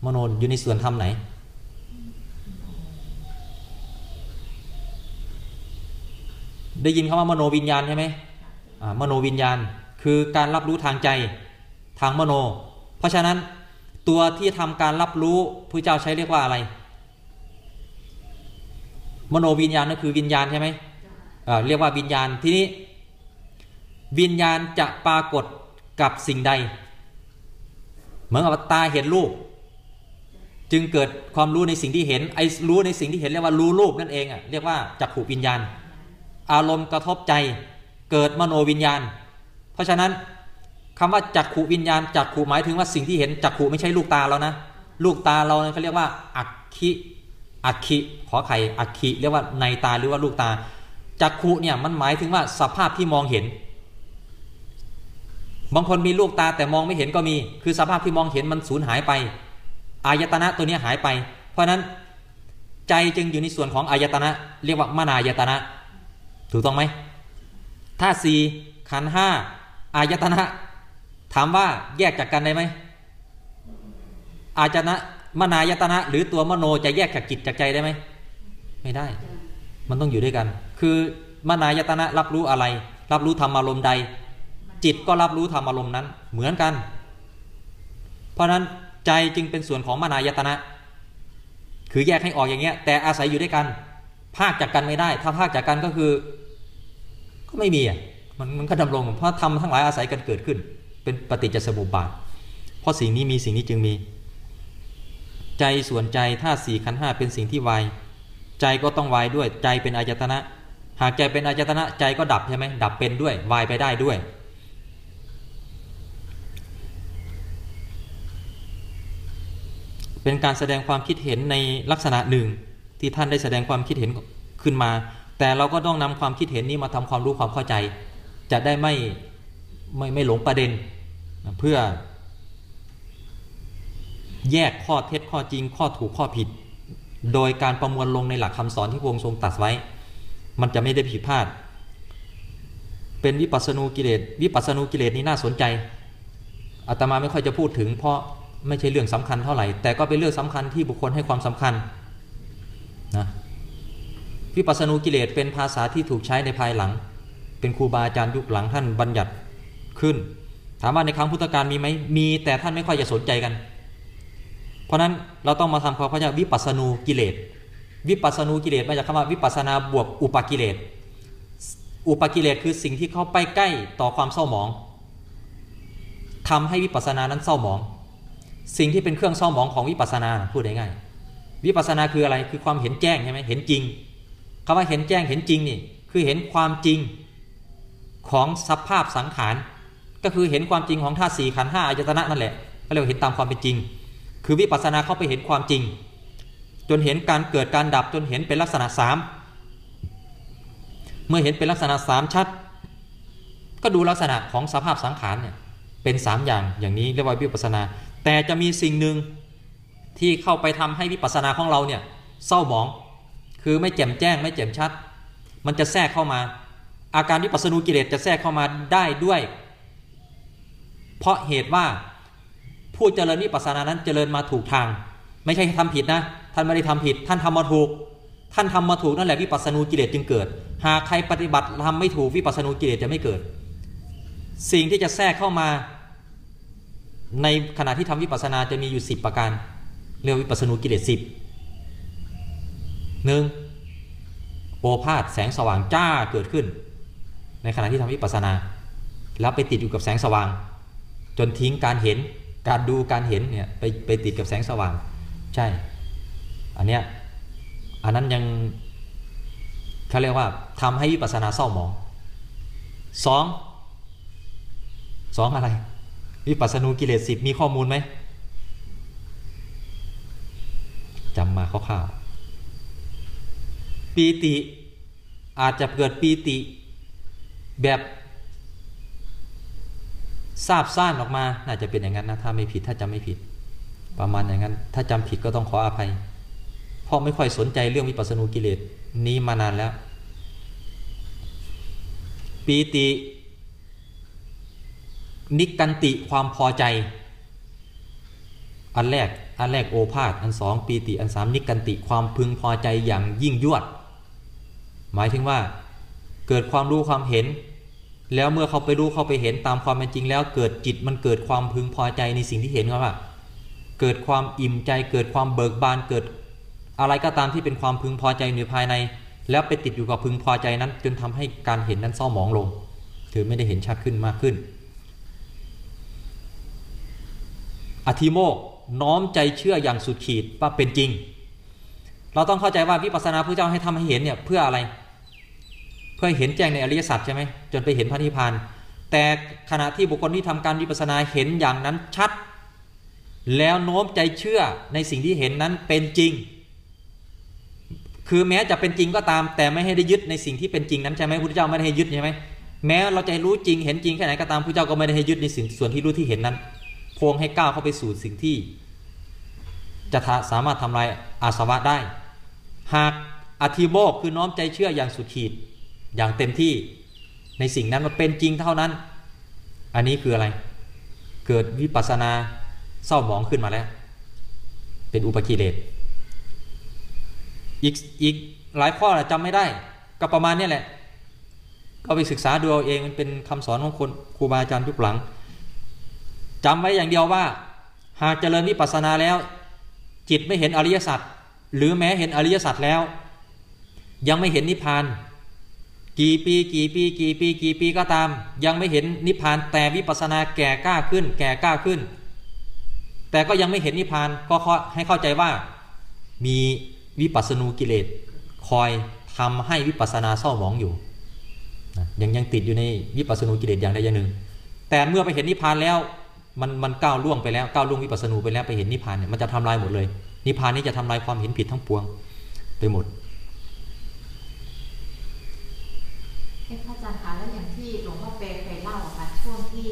มโนอยู่ในส่วนธรรมไหน ได้ยินคำว่ามโนวิญญาณใช่ไหมมโนวิญญาณคือการรับรู้ทางใจทางมโน เพราะฉะนั้นตัวที่ทำการรับรู้พระเจ้าใช้เรียกว่าอะไร มโนวิญญาณก็คือวิญญาณใช่ไหมเอ่อเรียกว่าวิญญาณทีนี้ วิญญาณจะปรากฏกับสิ่งใด เหมือนกับตาเห็นรูป จึงเกิดความรู้ในสิ่งที่เห็นไอ้รู้ในสิ่งที่เห็นเรียกว่ารู้รูปนั่นเองอะเรียกว่าจักขูวิญญาณ อารมณ์กระทบใจเกิดมโนวิญญาณ เพราะฉะนั้นคำว่าจักขูวิญญาณจักขูหมายถึงว่าสิ่งที่เห็นจักขูไม่ใช่ลูกตาเรานะ ลูกตาเราเนี่ยเขาเรียกว่าอักขิอักขิขอไข่อักขิเรียกว่าในตาหรือว่าลูกตาจักขูเนี่ยมันหมายถึงว่าสภาพที่มองเห็น บางคนมีลูกตาแต่มองไม่เห็นก็มี คือสภาพที่มองเห็นมันสูญหายไป อายตนะตัวนี้หายไป เพราะฉะนั้นใจจึงอยู่ในส่วนของอายตนะ เรียกว่ามานายตนะ ถูกต้องไหมถ้าสี่ขันห้าอายตนะ ถามว่าแยกจากกันได้ไหมอายตนะมนายตนะ หรือตัวมโนจะแยกจากจิตจากใจได้ไหมไม่ได้ มันต้องอยู่ด้วยกัน คือมนายตนะรับรู้อะไร รับรู้ธรรมอารมณ์ใด จิตก็รับรู้ธรรมอารมณ์นั้นเหมือนกัน เพราะนั้นใจจึงเป็นส่วนของมานายตนะ คือแยกให้ออกอย่างเงี้ย แต่อาศัยอยู่ด้วยกัน ภาคจากกันไม่ได้ ถ้าภาคจากกันก็คือ ก็ไม่มีอะมันมันก็ดำรงเพราะทำทั้งหลายอาศัยกันเกิดขึ้น เป็นปฏิจจสมุปบาท เพราะสิ่งนี้มีสิ่งนี้จึงมี ใจส่วนใจถ้าสี่ขันห้าเป็นสิ่งที่วายใจก็ต้องวายด้วยใจเป็นอายตนะ หากใจเป็นอายตนะใจก็ดับใช่ไหมดับเป็นด้วยวายไปได้ด้วย เป็นการแสดงความคิดเห็นในลักษณะหนึ่ง ที่ท่านได้แสดงความคิดเห็นขึ้นมา แต่เราก็ต้องนำความคิดเห็นนี้มาทำความรู้ความเข้าใจ จะได้ไม่ไม่ไม่หลงประเด็น เพื่อ แยกข้อเท็จข้อจริง ข้อถูกข้อผิด โดยการประมวลลงในหลักคำสอนที่พระองค์ทรงตรัสไว้ มันจะไม่ได้ผิดพลาด เป็นวิปัสสนูกิเลสวิปัสสนูกิเลสนี้น่าสนใจอาตมาไม่ค่อยจะพูดถึงเพราะ ไม่ใช่เรื่องสำคัญเท่าไหร่ แต่ก็เป็นเรื่องสำคัญที่บุคคลให้ความสำคัญนะวิปัสสนูกิเลสเป็นภาษาที่ถูกใช้ในภายหลัง เป็นครูบาอาจารย์ยุคหลังท่านบัญญัติขึ้น ถามว่าในครั้งพุทธกาลมีไหมมีแต่ท่านไม่ค่อยจะสนใจกัน เพราะนั้นเราต้องมาทำความเข้าใจวิปัสสนูกิเลสวิปัสสนูกิเลสมาจากคำว่าวิปัสสนาบวกอุปกิเลสอุปกิเลสคือสิ่งที่เข้าไปใกล้ต่อความเศร้าหมองทำให้วิปัสสนานั้นเศร้าหมอง สิ่งที่เป็นเครื่องเศร้าหมองของวิปัสสนาพูดง่ายๆวิปัสสนาคืออะไรคือความเห็นแจ้งใช่ไหมเห็นจริงคำว่าเห็นแจ้งเห็นจริงนี่คือเห็นความจริงของสภาพสังขารก็คือเห็นความจริงของธาตุสี่ขันธ์ห้าอายตนะนั่นแหละก็เรียกว่าเห็นตามความเป็นจริง คือวิปัสสนาเข้าไปเห็นความจริง จนเห็นการเกิดการดับจนเห็นเป็นลักษณะสามเมื่อเห็นเป็นลักษณะสามชัด ก็ดูลักษณะของสภาพสังขารเนี่ยเป็นสามอย่างอย่างนี้เรียกว่าวิปัสสนา แต่จะมีสิ่งหนึ่งที่เข้าไปทำให้วิปัสสนาของเราเนี่ยเศร้าหมอง คือไม่แจ่มแจ้งไม่แจ่มชัด มันจะแทรกเข้ามา อาการวิปัสสนูกิเลสจะแทรกเข้ามาได้ด้วย เพราะเหตุว่าผู้เจริญวิปัสสนานั้นเจริญมาถูกทาง ไม่ใช่ทำผิดนะ ท่านไม่ได้ทำผิด ท่านทำมาถูก ท่านทำมาถูกนั่นแหละวิปัสสนูกิเลสจึงเกิด หากใครปฏิบัติทำไม่ถูกวิปัสสนูกิเลสจะไม่เกิด สิ่งที่จะแทรกเข้ามา ในขณะที่ทำวิปัสสนาจะมีอยู่ 10 ประการเรียกวิปัสสนูกิเลสสิบหนึ่งโอภาษแสงสว่างจ้าเกิดขึ้น ในขณะที่ทำวิปัสสนา แล้วไปติดอยู่กับแสงสว่าง จนทิ้งการเห็นการดูการเห็นเนี่ยไปไปติดกับแสงสว่าง ใช่ อันเนี้ยอันนั้นยังเขาเรียกว่าทำให้วิปัสสนาเศร้าหมองสองสองอะไร วิปัสสนูกิเลสสิบมีข้อมูลไหมจำมาคร่าวๆปีติอาจจะเกิดปีติแบบทราบซ่านออกมา น่าจะเป็นอย่างนั้นนะถ้าไม่ผิดถ้าจำไม่ผิด ประมาณอย่างนั้น ถ้าจำผิดก็ต้องขออภัย เพราะไม่ค่อยสนใจเรื่องวิปัสสนูกิเลสนี้มานานแล้ว ปีติ นิกันติความพอใจ อันแรก อันแรกโอภาษอันสองปีติ อันสามนิกันติความพึงพอใจอย่างยิ่งยวด หมายถึงว่าเกิดความรู้ความเห็น แล้วเมื่อเขาไปรู้เขาไปเห็นตามความเป็นจริงแล้วเกิดจิตมันเกิดความพึงพอใจในสิ่งที่เห็นครับว่าเกิดความอิ่มใจ เกิดความเบิกบานเกิด อะไรก็ตามที่เป็นความพึงพอใจอยู่ภายใน แล้วไปติดอยู่กับพึงพอใจนั้น จนทำให้การเห็นนั้นเศร้าหมองลงคือไม่ได้เห็นชัดขึ้นมากขึ้น อธิโมกน้อมใจเชื่ออย่างสุดขีดว่าเป็นจริง เราต้องเข้าใจว่าวิปัสสนาพระเจ้าให้ทำให้เห็นเนี่ยเพื่ออะไร เพื่อเห็นแจ้งในอริยสัจใช่ไหมจนไปเห็นพระนิพพาน แต่ขณะที่บุคคลที่ทำการวิปัสสนาเห็นอย่างนั้นชัด แล้วโน้มใจเชื่อในสิ่งที่เห็นนั้นเป็นจริง คือแม้จะเป็นจริงก็ตาม แต่ไม่ให้ได้ยึดในสิ่งที่เป็นจริงนั้นใช่ไหมพระเจ้าไม่ได้ให้ยึดใช่ไหมแม้เราจะรู้จริงเห็นจริงแค่ไหนก็ตามพระเจ้าก็ไม่ได้ให้ยึดในสิ่งส่วนที่รู้ที่เห็นนั้น พวงให้ก้าวเข้าไปสู่สิ่งที่ จะสามารถทำลายอาสวะได้ หากอธิโมกคือน้อมใจเชื่ออย่างสุดขีดอย่างเต็มที่ในสิ่งนั้นมันเป็นจริงเท่านั้น อันนี้คืออะไร เกิดวิปัสสนาเศร้าหมองขึ้นมาแล้ว เป็นอุปกิเลสอีกอีกหลายข้อจำไม่ได้ ก็ประมาณนี้แหละ ก็ไปศึกษาดูเอาเองมันเป็นคำสอนของคนครูบาอาจารย์ยุคหลัง จำไว้อย่างเดียวว่า หากเจริญวิปัสสนาแล้ว จิตไม่เห็นอริยสัจหรือแม้เห็นอริยสัจแล้ว ยังไม่เห็นนิพพาน กี่ปีกี่ปีกี่ปีกี่ปีก็ตาม ยังไม่เห็นนิพพานแต่วิปัสสนาแก่กล้าขึ้น แก่กล้าขึ้น แต่ก็ยังไม่เห็นนิพพานก็ให้เข้าใจว่า มีวิปัสสนูกิเลสคอยทำให้วิปัสสนาเศร้าหมองอยู่ยังยังติดอยู่ในวิปัสสนูกิเลสอย่างใดอย่างหนึ่ง แต่เมื่อไปเห็นนิพพานแล้ว มันมันก้าวล่วงไปแล้วก้าวล่วงวิปัสสนูไปแล้วไปเห็นนิพพานเนี่ยมันจะทำลายหมดเลย นิพพานนี้จะทำลายความเห็นผิดทั้งปวงไปหมดเอ๊ะพระอาจารย์คะแล้วอย่างที่หลวงพ่อเปเคยเล่าอะค่ะช่วงที่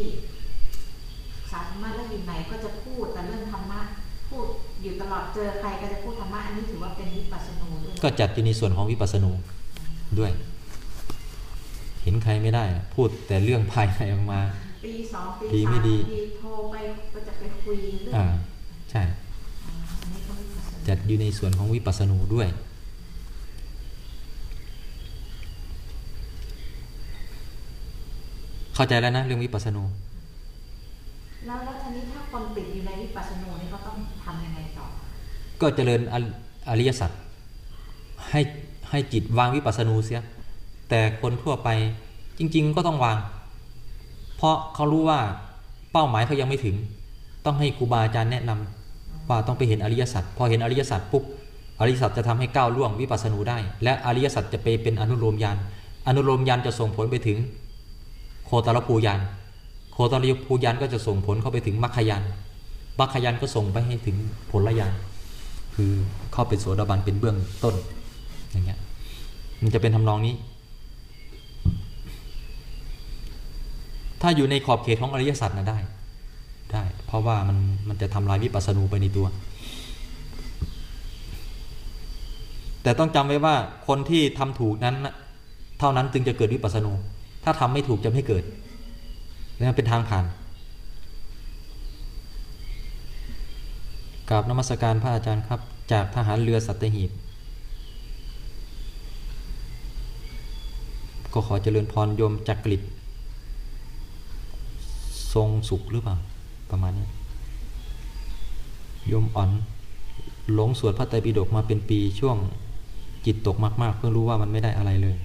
สารธรรมะแล้วอยู่ไหนก็จะพูดแต่เรื่องธรรมะพูดอยู่ตลอดเจอใครก็จะพูดธรรมะอันนี้ถือว่าเป็นวิปัสสนูด้วยก็จัดอยู่ในส่วนของวิปัสสนูด้วย เห็นใครไม่ได้ พูดแต่เรื่องภายในออกมา ปีสองปีดีสามไม่ดีปีโทรไปก็จะไปคุยเรื่องอ่าใช่อ๋ออันนี้ก็วิปัสสนูจัดอยู่ในส่วนของวิปัสสนูด้วย เข้าใจแล้วนะเรื่องวิปัสสนู แล้วแล้วทีนี้ถ้าคนติดอยู่ในวิปัสสนูนี่เขาต้องทำยังไงต่อ ก็เจริญอริอริยสัจให้ให้จิตวางวิปัสสนูเสีย แต่คนทั่วไปจริง ๆ ก็ต้องวาง เพราะเขารู้ว่าเป้าหมายเขายังไม่ถึง ต้องให้ครูบาอาจารย์แนะนำว่าต้องไปเห็นอริยสัจพอเห็นอริยสัจปุ๊บอริยสัจจะทำให้ก้าวล่วงวิปัสสนูได้ และอริยสัจจะไปเป็นอนุโลมญาณอนุโลมญาณจะส่งผลไปถึง โคตรภูยานโคตรภูยานก็จะส่งผลเข้าไปถึงมัคคยานมัคคยานก็ส่งไปให้ถึงผลยานคือเข้าเป็นโสดาบันเป็นเบื้องต้นอย่างเงี้ยมันจะเป็นทำนองนี้ ถ้าอยู่ในขอบเขตของอริยสัจนะได้ ได้ เพราะว่ามันมันจะทำลายวิปัสสนูไปในตัว แต่ต้องจำไว้ว่าคนที่ทำถูกนั้นเท่านั้นจึงจะเกิดวิปัสสนู ถ้าทำไม่ถูกจะไม่เกิดนี่เป็นทางผ่านกราบนมัสการพระอาจารย์ครับ จากทหารเรือสัตหีบก็ขอเจริญพรโยมจักกริด ทรงสุขหรือเปล่า ประมาณนี้ยมอ่อนหลงสวดพระไตรปิฎกมาเป็นปีช่วงจิตตกมาก ๆ เพิ่งรู้ว่ามันไม่ได้อะไรเลย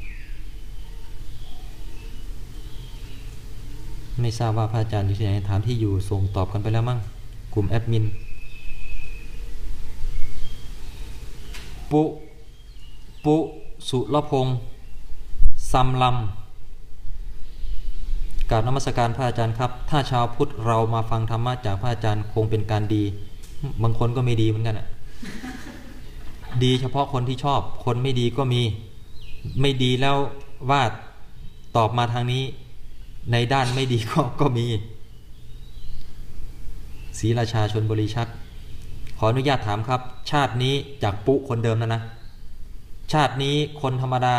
ไม่ทราบว่าพระอาจารย์อยู่ที่ไหนถามที่อยู่ส่งตอบกันไปแล้วมั้งกลุ่มแอดมิน ปุ ปุ สุรพงษ์ซัมลำ กราบนมัสการพระอาจารย์ครับ ถ้าชาวพุทธเรามาฟังธรรมะจากพระอาจารย์คงเป็นการดี บางคนก็ไม่ดีเหมือนกันอะดีเฉพาะคนที่ชอบ คนไม่ดีก็มี ไม่ดีแล้วว่าตอบมาทางนี้ ในด้านไม่ดีก็ก็มีศรีราชาชนบริชักขออนุญาตถามครับ ชาตินี้จากปุคนเดิมนะนะ ชาตินี้คนธรรมดา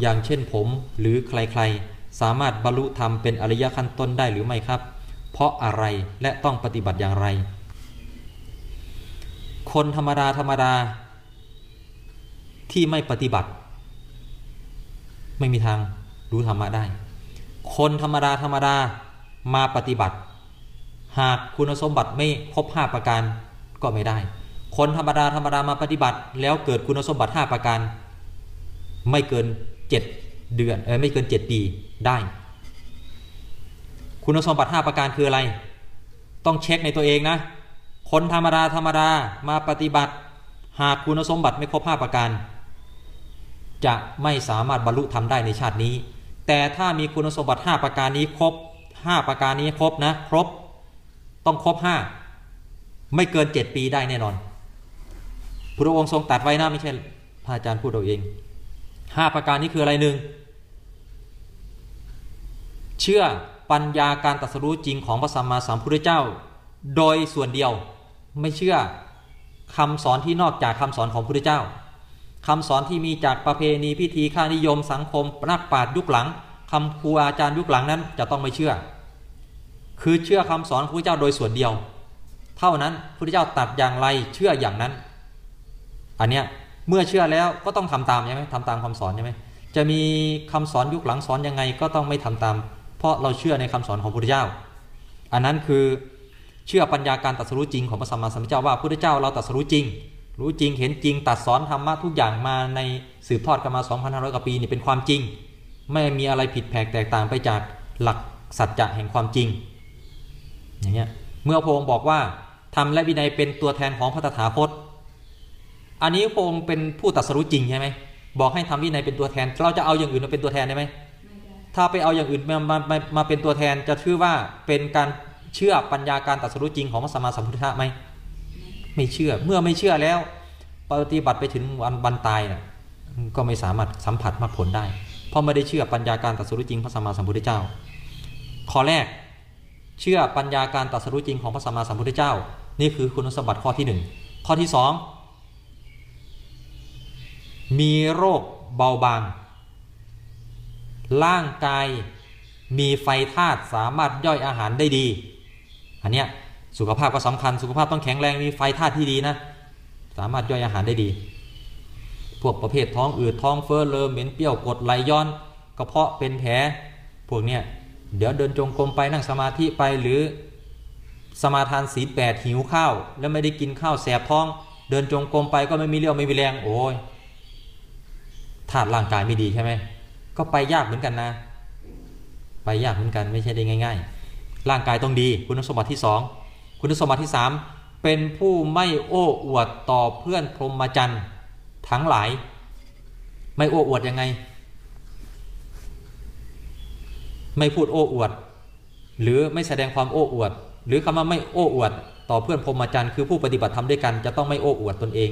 อย่างเช่นผมหรือใครๆ สามารถบรรลุธรรมเป็นอริยขั้นต้นได้หรือไม่ครับ เพราะอะไรและต้องปฏิบัติอย่างไร คนธรรมดาธรรมดา ที่ไม่ปฏิบัติ ไม่มีทางรู้ธรรมะได้ คนธรรมดาธรรมดามาปฏิบัติ หากคุณสมบัติไม่ครบ5ประการก็ไม่ได้ คนธรรมดาธรรมดามาปฏิบัติ แล้วเกิดคุณสมบัติ5ประการ ไม่เกิน7เดือนเออไม่เกิน7ปี ได้ คุณสมบัติ 5 ประการคืออะไร ต้องเช็คในตัวเองนะ คนธรรมดาธรรมดามาปฏิบัติ หากคุณสมบัติไม่ครบ 5 ประการ จะไม่สามารถบรรลุธรรมได้ในชาตินี้ แต่ถ้ามีคุณสมบัติ 5 ประการนี้ครบ 5 ประการนี้ครบนะ ครบ ต้องครบ 5 ไม่เกิน 7 ปีได้แน่นอนพระองค์ทรงตัดไว้นะไม่ใช่พระอาจารย์พูดเอาเอง 5 ประการนี้คืออะไรหนึ่ง เชื่อปัญญาการตรัสรู้จริงของพระสัมมาสัมพุทธเจ้า โดยส่วนเดียวไม่เชื่อคำสอนที่นอกจากคำสอนของพระพุทธเจ้าคำสอนที่มีจากประเพณีพิธีค่านิยมสังคมนักปราชญ์ยุคหลังคำครูอาจารย์ยุคหลังนั้นจะต้องไม่เชื่อ คือเชื่อคำสอนพระพุทธเจ้าโดยส่วนเดียว เท่านั้นพระพุทธเจ้าตัดอย่างไรเชื่ออย่างนั้น อันเนี้ยเมื่อเชื่อแล้วก็ต้องทำตามใช่ไหมทำตามคำสอนใช่ไหมจะมีคำสอนยุคหลังสอนยังไงก็ต้องไม่ทำตาม ราะเราเชื่อในคำสอนของพระพุทธเจ้า อันนั้นคือเชื่อปัญญาการตรัสรู้จริงของพระสัมมาสัมพุทธเจ้าว่าพระพุทธเจ้าเราตรัสรู้จริง รู้จริงเห็นจริงตัดสอนธรรมะทุกอย่างมาในสืบทอดกันมา2,500กว่าปีนี่เป็นความจริง ไม่มีอะไรผิดแผกแตกต่างไปจากหลักสัจจะแห่งความจริงอย่างเงี้ยเมื่อพระองค์บอกว่าธรรมและวินัยเป็นตัวแทนของพระตถาคต อันนี้พระองค์เป็นผู้ตรัสรู้จริงใช่ไหมบอกให้ทำวินัยเป็นตัวแทน เราจะเอาอย่างอื่นมาเป็นตัวแทนได้ไหม ถ้าไปเอาอย่างอื่นมามามามาเป็นตัวแทนจะชื่อว่าเป็นการเชื่อปัญญาการตรัสรู้จริงของพระสัมมาสัมพุทธเจ้าไหมไม่เชื่อเมื่อไม่เชื่อแล้ว ปฏิบัติไปถึงวันวันตายน่ะก็ไม่สามารถสัมผัสมรรคผลได้ เพราะไม่ได้เชื่อปัญญาการตรัสรู้จริงพระสัมมาสัมพุทธเจ้า ข้อแรกเชื่อปัญญาการตรัสรู้จริงของพระสัมมาสัมพุทธเจ้า นี่คือคุณสมบัติข้อที่หนึ่งข้อที่สองมีโรคเบาบาง ร่างกายมีไฟธาตุสามารถย่อยอาหารได้ดี อันเนี้ยสุขภาพก็สำคัญสุขภาพต้องแข็งแรงมีไฟธาตุที่ดีนะ สามารถย่อยอาหารได้ดี พวกประเภทท้องอืดท้องเฟ้อเลิมเหม็นเปรี้ยวกดไหลย้อนกระเพาะเป็นแผลพวกเนี้ยเดี๋ยวเดินจงกรมไปนั่งสมาธิไปหรือสมาทานศีลแปดหิวข้าว แล้วไม่ได้กินข้าวแสบท้อง เดินจงกรมไปก็ไม่มีเรี่ยวไม่มีแรงโอ้ยธาตุร่างกายไม่ดีใช่ไหม ก็ไปยากเหมือนกันนะ ไปยากเหมือนกันไม่ใช่ได้ง่าย ๆ ร่างกายต้องดีคุณสมบัติที่สองคุณสมบัติที่สามเป็นผู้ไม่โอ้อวดต่อเพื่อนพรหมจรรย์ทั้งหลาย ไม่โอ้อวดยังไง ไม่พูดโอ้อวด หรือไม่แสดงความโอ้อวด หรือคำว่าไม่โอ้อวด ต่อเพื่อนพรหมจรรย์คือผู้ปฏิบัติธรรมด้วยกันจะต้องไม่โอ้อวดตนเอง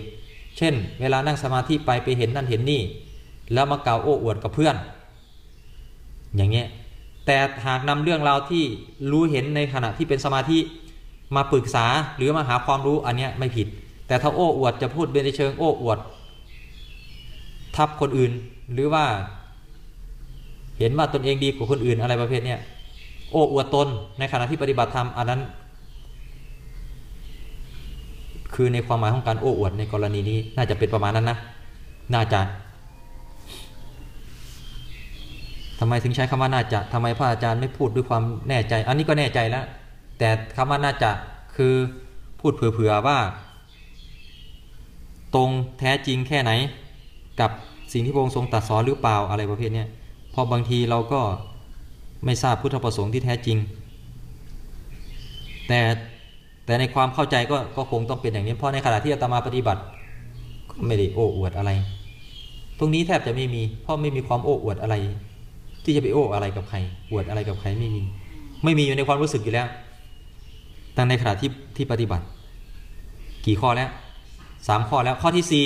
เช่น เวลานั่งสมาธิไปไปเห็นนั่นเห็นนี่ แล้วมากล่าวโอ้อวดกับเพื่อน อย่างเงี้ยแต่หากนำเรื่องราวที่รู้เห็นในขณะที่เป็นสมาธิมาปรึกษาหรือมาหาความรู้อันเนี้ยไม่ผิด แต่ถ้าโอ้อวดจะพูดเป็นในเชิงโอ้อวด ทับคนอื่นหรือว่า เห็นว่าตนเองดีกว่าคนอื่นอะไรประเภทเนี้ยโอ้อวดตนในขณะที่ปฏิบัติธรรมอันนั้น คือในความหมายของการโอ้อวดในกรณีนี้น่าจะเป็นประมาณนั้นนะน่าจะ ทำไมถึงใช้คำว่าน่าจะทำไมพระอาจารย์ไม่พูดด้วยความแน่ใจ อันนี้ก็แน่ใจแล้ว แต่คำว่าน่าจะคือพูดเผื่อๆว่า ตรงแท้จริงแค่ไหน กับสิ่งที่พระองค์ทรงตรัสสอนหรือเปล่าอะไรประเภทนี้เพราะบางทีเราก็ไม่ทราบพุทธประสงค์ที่แท้จริง แต่แต่ในความเข้าใจก็ก็คงต้องเป็นอย่างนี้เพราะในขณะที่อาตมาปฏิบัติก็ไม่ได้โอ้อวดอะไร ตรงนี้แทบจะไม่มีเพราะไม่มีความโอ้อวดอะไร ที่จะไปโอ้อะไรกับใครอวดอะไรกับใครไม่มี ไม่มีอยู่ในความรู้สึกอยู่แล้วแต่ในขณะที่ที่ปฏิบัติ กี่ข้อแล้วสามข้อแล้วข้อที่สี่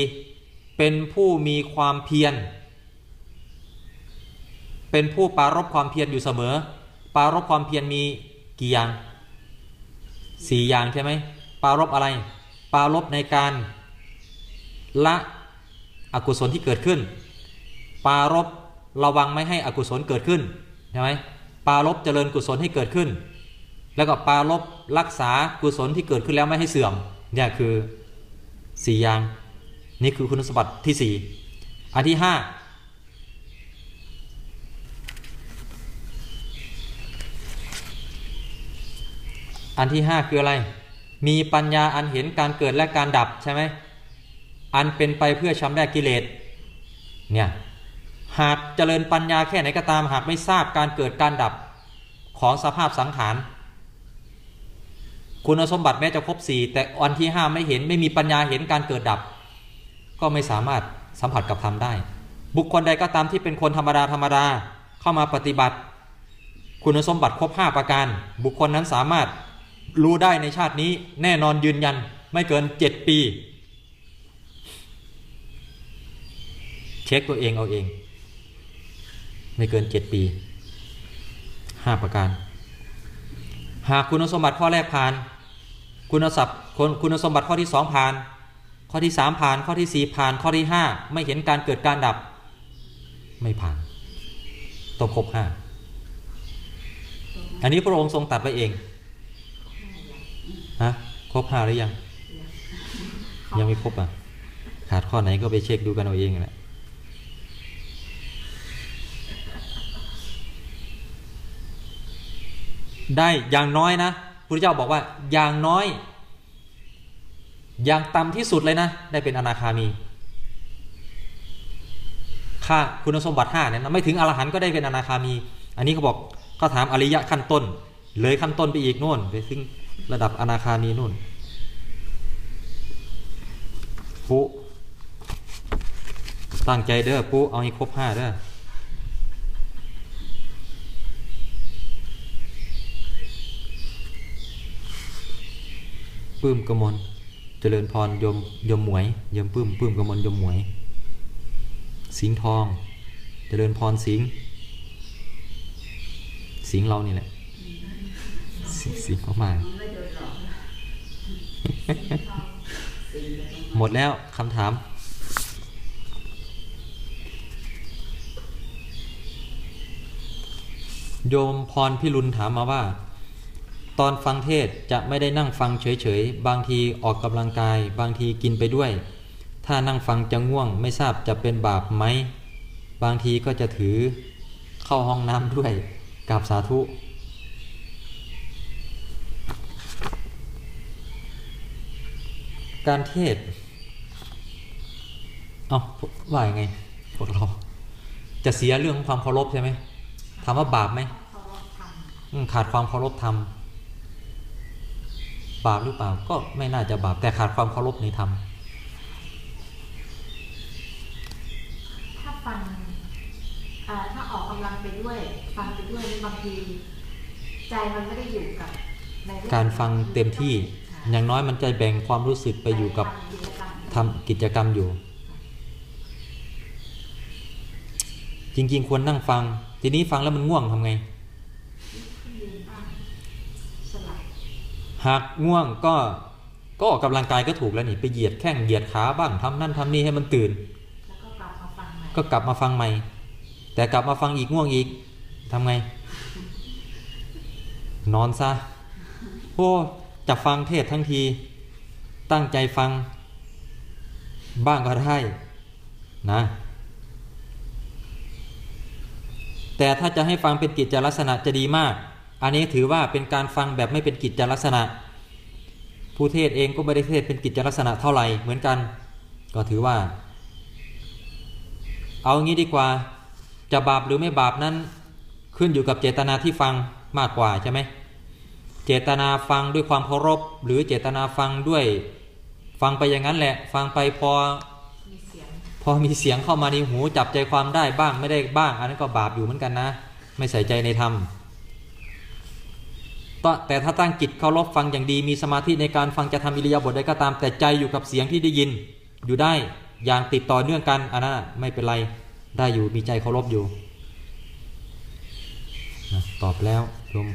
เป็นผู้มีความเพียร เป็นผู้ปรารบความเพียรอยู่เสมอปรารบความเพียรมีกี่อย่างสี่อย่างใช่ไหมปรารบอะไรปรารบในการละอกุศลที่เกิดขึ้นปรารบ ระวังไม่ให้อกุศลเกิดขึ้นใช่ไหมปารบเจริญกุศลให้เกิดขึ้น แล้วก็ปารบรักษากุศลที่เกิดขึ้นแล้วไม่ให้เสื่อมเนี่ยคือสี่อย่างนี่คือคุณสมบัติที่สี่อันที่ห้าอันที่ห้าคืออะไร มีปัญญาอันเห็นการเกิดและการดับใช่ไหม อันเป็นไปเพื่อชำระกิเลส เนี่ย หากเจริญปัญญาแค่ไหนก็ตาม หากไม่ทราบการเกิดการดับของสภาพสังขารคุณสมบัติแม้จะครบสี่แต่อันที่ห้าไม่เห็นไม่มีปัญญาเห็นการเกิดดับ ก็ไม่สามารถสัมผัสกับธรรมได้ บุคคลใดก็ตามที่เป็นคนธรรมดาธรรมดาเข้ามาปฏิบัติ คุณสมบัติครบ5ประการ บุคคลนั้นสามารถรู้ได้ในชาตินี้แน่นอนยืนยันไม่เกิน7ปี เช็คตัวเองเอาเอง ไม่เกิน 7 ปี 5 ประการ หากคุณสมบัติข้อแรกผ่าน คุณสมบัติคุณสมบัติข้อที่ 2 ผ่าน ข้อที่ 3 ผ่าน ข้อที่ 4 ผ่าน ข้อที่ 5 ไม่เห็นการเกิดการดับ ไม่ผ่านต้องครบห้าอันนี้พระองค์ทรงตัดไว้เองฮะครบห้าหรือยัง ยังไม่ครบอะ ขาดข้อไหนก็ไปเช็คดูกันเอาเองแหละ ได้อย่างน้อยนะพระเจ้าบอกว่าอย่างน้อย อย่างต่ำที่สุดเลยนะ ได้เป็นอนาคามีค่าคุณสมบัติห้าเนี่ยไม่ถึงอรหันต์ก็ได้เป็นอนาคามี อันนี้เขาบอกเขาถามอริยะขั้นต้น เลยขั้นต้นไปอีกโน่นไปถึงระดับอนาคามีนู่นปุ๊ตั้งใจเด้อปุ๊เอาให้ครบห้าเด้อ ปื้มกมลเจริญพรยมยมหมวยยมปื้มปื้มกมลยมหมวย สิงห์ทอง เจริญพรสิงห์สิงห์เรานี่แหละสิสิงเข้ามาหลอกนะสิ่งจะต้องหมดแล้วคำถามโยมพรพิรุณถามมาว่า ตอนฟังเทศจะไม่ได้นั่งฟังเฉยๆ บางทีออกกำลังกาย บางทีกินไปด้วย ถ้านั่งฟังจะง่วง ไม่ทราบจะเป็นบาปไหม บางทีก็จะถือเข้าห้องน้ำด้วยกราบสาธุ การเทศเอาว่ายังไงพวกเรา จะเสียเรื่องของความเคารพใช่ไหมถามว่าบาปไหมเคารพธรรมอืมขาดความเคารพธรรม บบาปหรือเปล่า ก็ไม่น่าจะบาปแต่ขาดความเคารพในธรรมถ้าฟังเอ่อถ้าออกกำลังไปด้วยฟังไปด้วยนี่บางทีใจมันไม่ได้อยู่กับในเองการฟังเต็มที่ค่ะอย่างน้อยมันจะแบ่งความรู้สึกไปอยู่กับทำกิจกรรมทำกิจกรรมอยู่ จริง ๆ ควรนั่งฟัง ทีนี้ฟังแล้วมันง่วงทำไง ยืนบ้างสลับ หากง่วงก็ก็ออกกำลังกายก็ถูกแล้วนี่ไปเหยียดแข้งเหยียดขาบ้างทำนั่นทำนี่ให้มันตื่นแล้วก็กลับมาฟังใหม่ก็กลับมาฟังใหม่ แต่กลับมาฟังอีกง่วงอีกทำไง นอนซะโอ้จะฟังเทศทั้งที ตั้งใจฟัง บ้างก็ได้นะ แต่ถ้าจะให้ฟังเป็นกิจลักษณะจะดีมาก อันนี้ถือว่าเป็นการฟังแบบไม่เป็นกิจจลักษณะ ผู้เทศเองก็ไม่ได้เทศเป็นกิจจลักษณะเท่าไหร่เหมือนกัน ก็ถือว่า เอางี้ดีกว่าจะบาปหรือไม่บาปนั้น ขึ้นอยู่กับเจตนาที่ฟังมากกว่าใช่ไหมเจตนาฟังด้วยความเคารพ หรือเจตนาฟังด้วย ฟังไปอย่างนั้นแหละ ฟังไปพอพอมีเสียงเข้ามาในหูจับใจความได้บ้างไม่ได้บ้าง อันนั้นก็บาปอยู่เหมือนกันนะ ไม่ใส่ใจในธรรม แต่ถ้าตั้งจิตเคารพฟังอย่างดีมีสมาธิในการฟังจะทำอิริยาบถใดก็ตามแต่ใจอยู่กับเสียงที่ได้ยิน อยู่ได้อย่างติดต่อเนื่องกันอันนั้นไม่เป็นไรได้อยู่มีใจเคารพอยู่ตอบแล้วโยม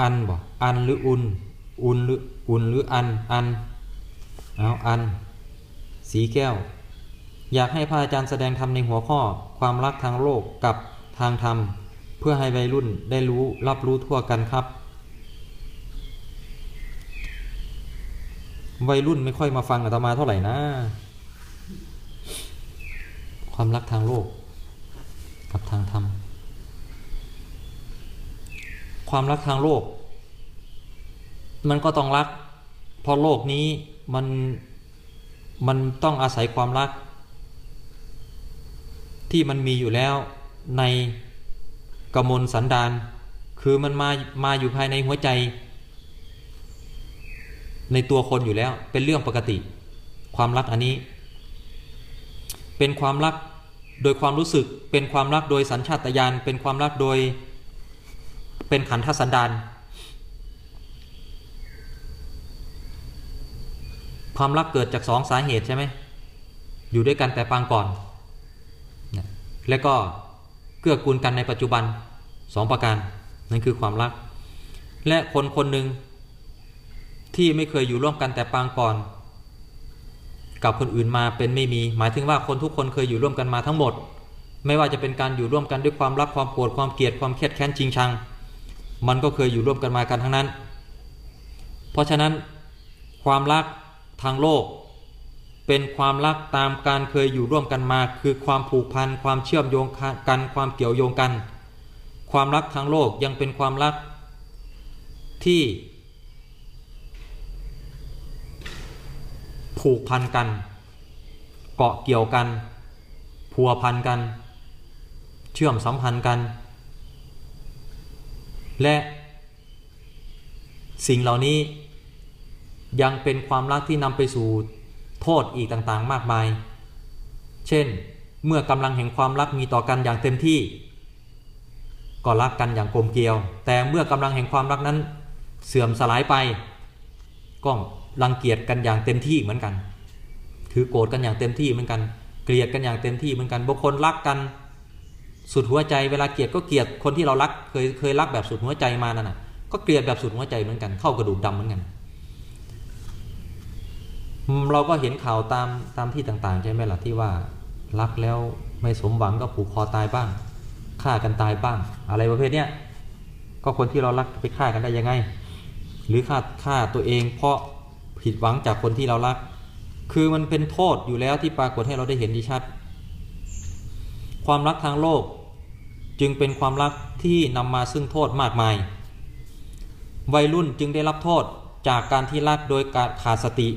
อันบ่อันหรืออุนอุนหรืออุนหรืออันอันเอาอัน สีแก้ว อยากให้พระอาจารย์แสดงธรรมในหัวข้อความรักทางโลกกับทางธรรม เพื่อให้วัยรุ่นได้รู้รับรู้ทั่วกันครับ วัยรุ่นไม่ค่อยมาฟังอาตมาเท่าไหร่นะ ความรักทางโลก กับทางธรรม ความรักทางโลก มันก็ต้องรัก เพราะโลกนี้มันมันต้องอาศัยความรัก ที่มันมีอยู่แล้วใน กมลสันดาน คือมันมามาอยู่ภายในหัวใจ ในตัวคนอยู่แล้วเป็นเรื่องปกติ ความรักอันนี้ เป็นความรักโดยความรู้สึกเป็นความรักโดยสัญชาตญาณเป็นความรักโดย เป็นขันธสันดานความรักเกิดจากสองสาเหตุใช่ไหม อยู่ด้วยกันแต่ปางก่อน และก็ เกื้อกูลกันในปัจจุบันสองประการ นั่นคือความรัก และคนคนหนึ่งที่ไม่เคยอยู่ร่วมกันแต่ปางก่อน กับคนอื่นมาเป็นไม่มี หมายถึงว่าคนทุกคนเคยอยู่ร่วมกันมาทั้งหมด ไม่ว่าจะเป็นการอยู่ร่วมกันด้วยความรักความโกรธความเกลียดความเครียดแค้นจริงชัง มันก็เคยอยู่ร่วมกันมากันทั้งนั้น เพราะฉะนั้น ความรักทางโลก เป็นความรักตามการเคยอยู่ร่วมกันมา คือความผูกพันความเชื่อมโยงกันความเกี่ยวโยงกัน ความรักทางโลกยังเป็นความรักที่ ผูกพันกัน เกาะเกี่ยวกัน พัวพันกัน เชื่อมสัมพันธ์กัน และสิ่งเหล่านี้ยังเป็นความรักที่นำไปสู่ โทษอีกต่างๆ มากมาย เช่น เมื่อกำลังแห่งความรักมีต่อกันอย่างเต็มที่ ก็รักกันอย่างกลมเกลียว แต่เมื่อกำลังแห่งความรักนั้น เสื่อมสลายไป ก็รังเกียจกันอย่างเต็มที่เหมือนกันถือโกรธกันอย่างเต็มที่เหมือนกัน เกลียดกันอย่างเต็มที่เหมือนกันบางคนรักกันสุดหัวใจเวลาเกลียดก็เกลียดคนที่เรารักเคยเคยรักแบบสุดหัวใจมานั่นน่ะก็เกลียดแบบสุดหัวใจเหมือนกันเข้ากระดูกดำเหมือนกัน เราก็เห็นข่าวตามตามที่ต่างๆ ใช่ไหมล่ะที่ว่ารักแล้วไม่สมหวังก็ผูกคอตายบ้างฆ่ากันตายบ้าง อะไรประเภทเนี้ยก็คนที่เรารักไปฆ่ากันได้ยังไง หรือฆ่าฆ่าตัวเอง เพราะผิดหวังจากคนที่เรารัก คือมันเป็นโทษอยู่แล้วที่ปรากฏให้เราได้เห็นดีชัด ความรักทางโลกจึงเป็นความรักที่นำมาซึ่งโทษมากมาย วัยรุ่นจึงได้รับโทษจากการที่รักโดยการขาดสติ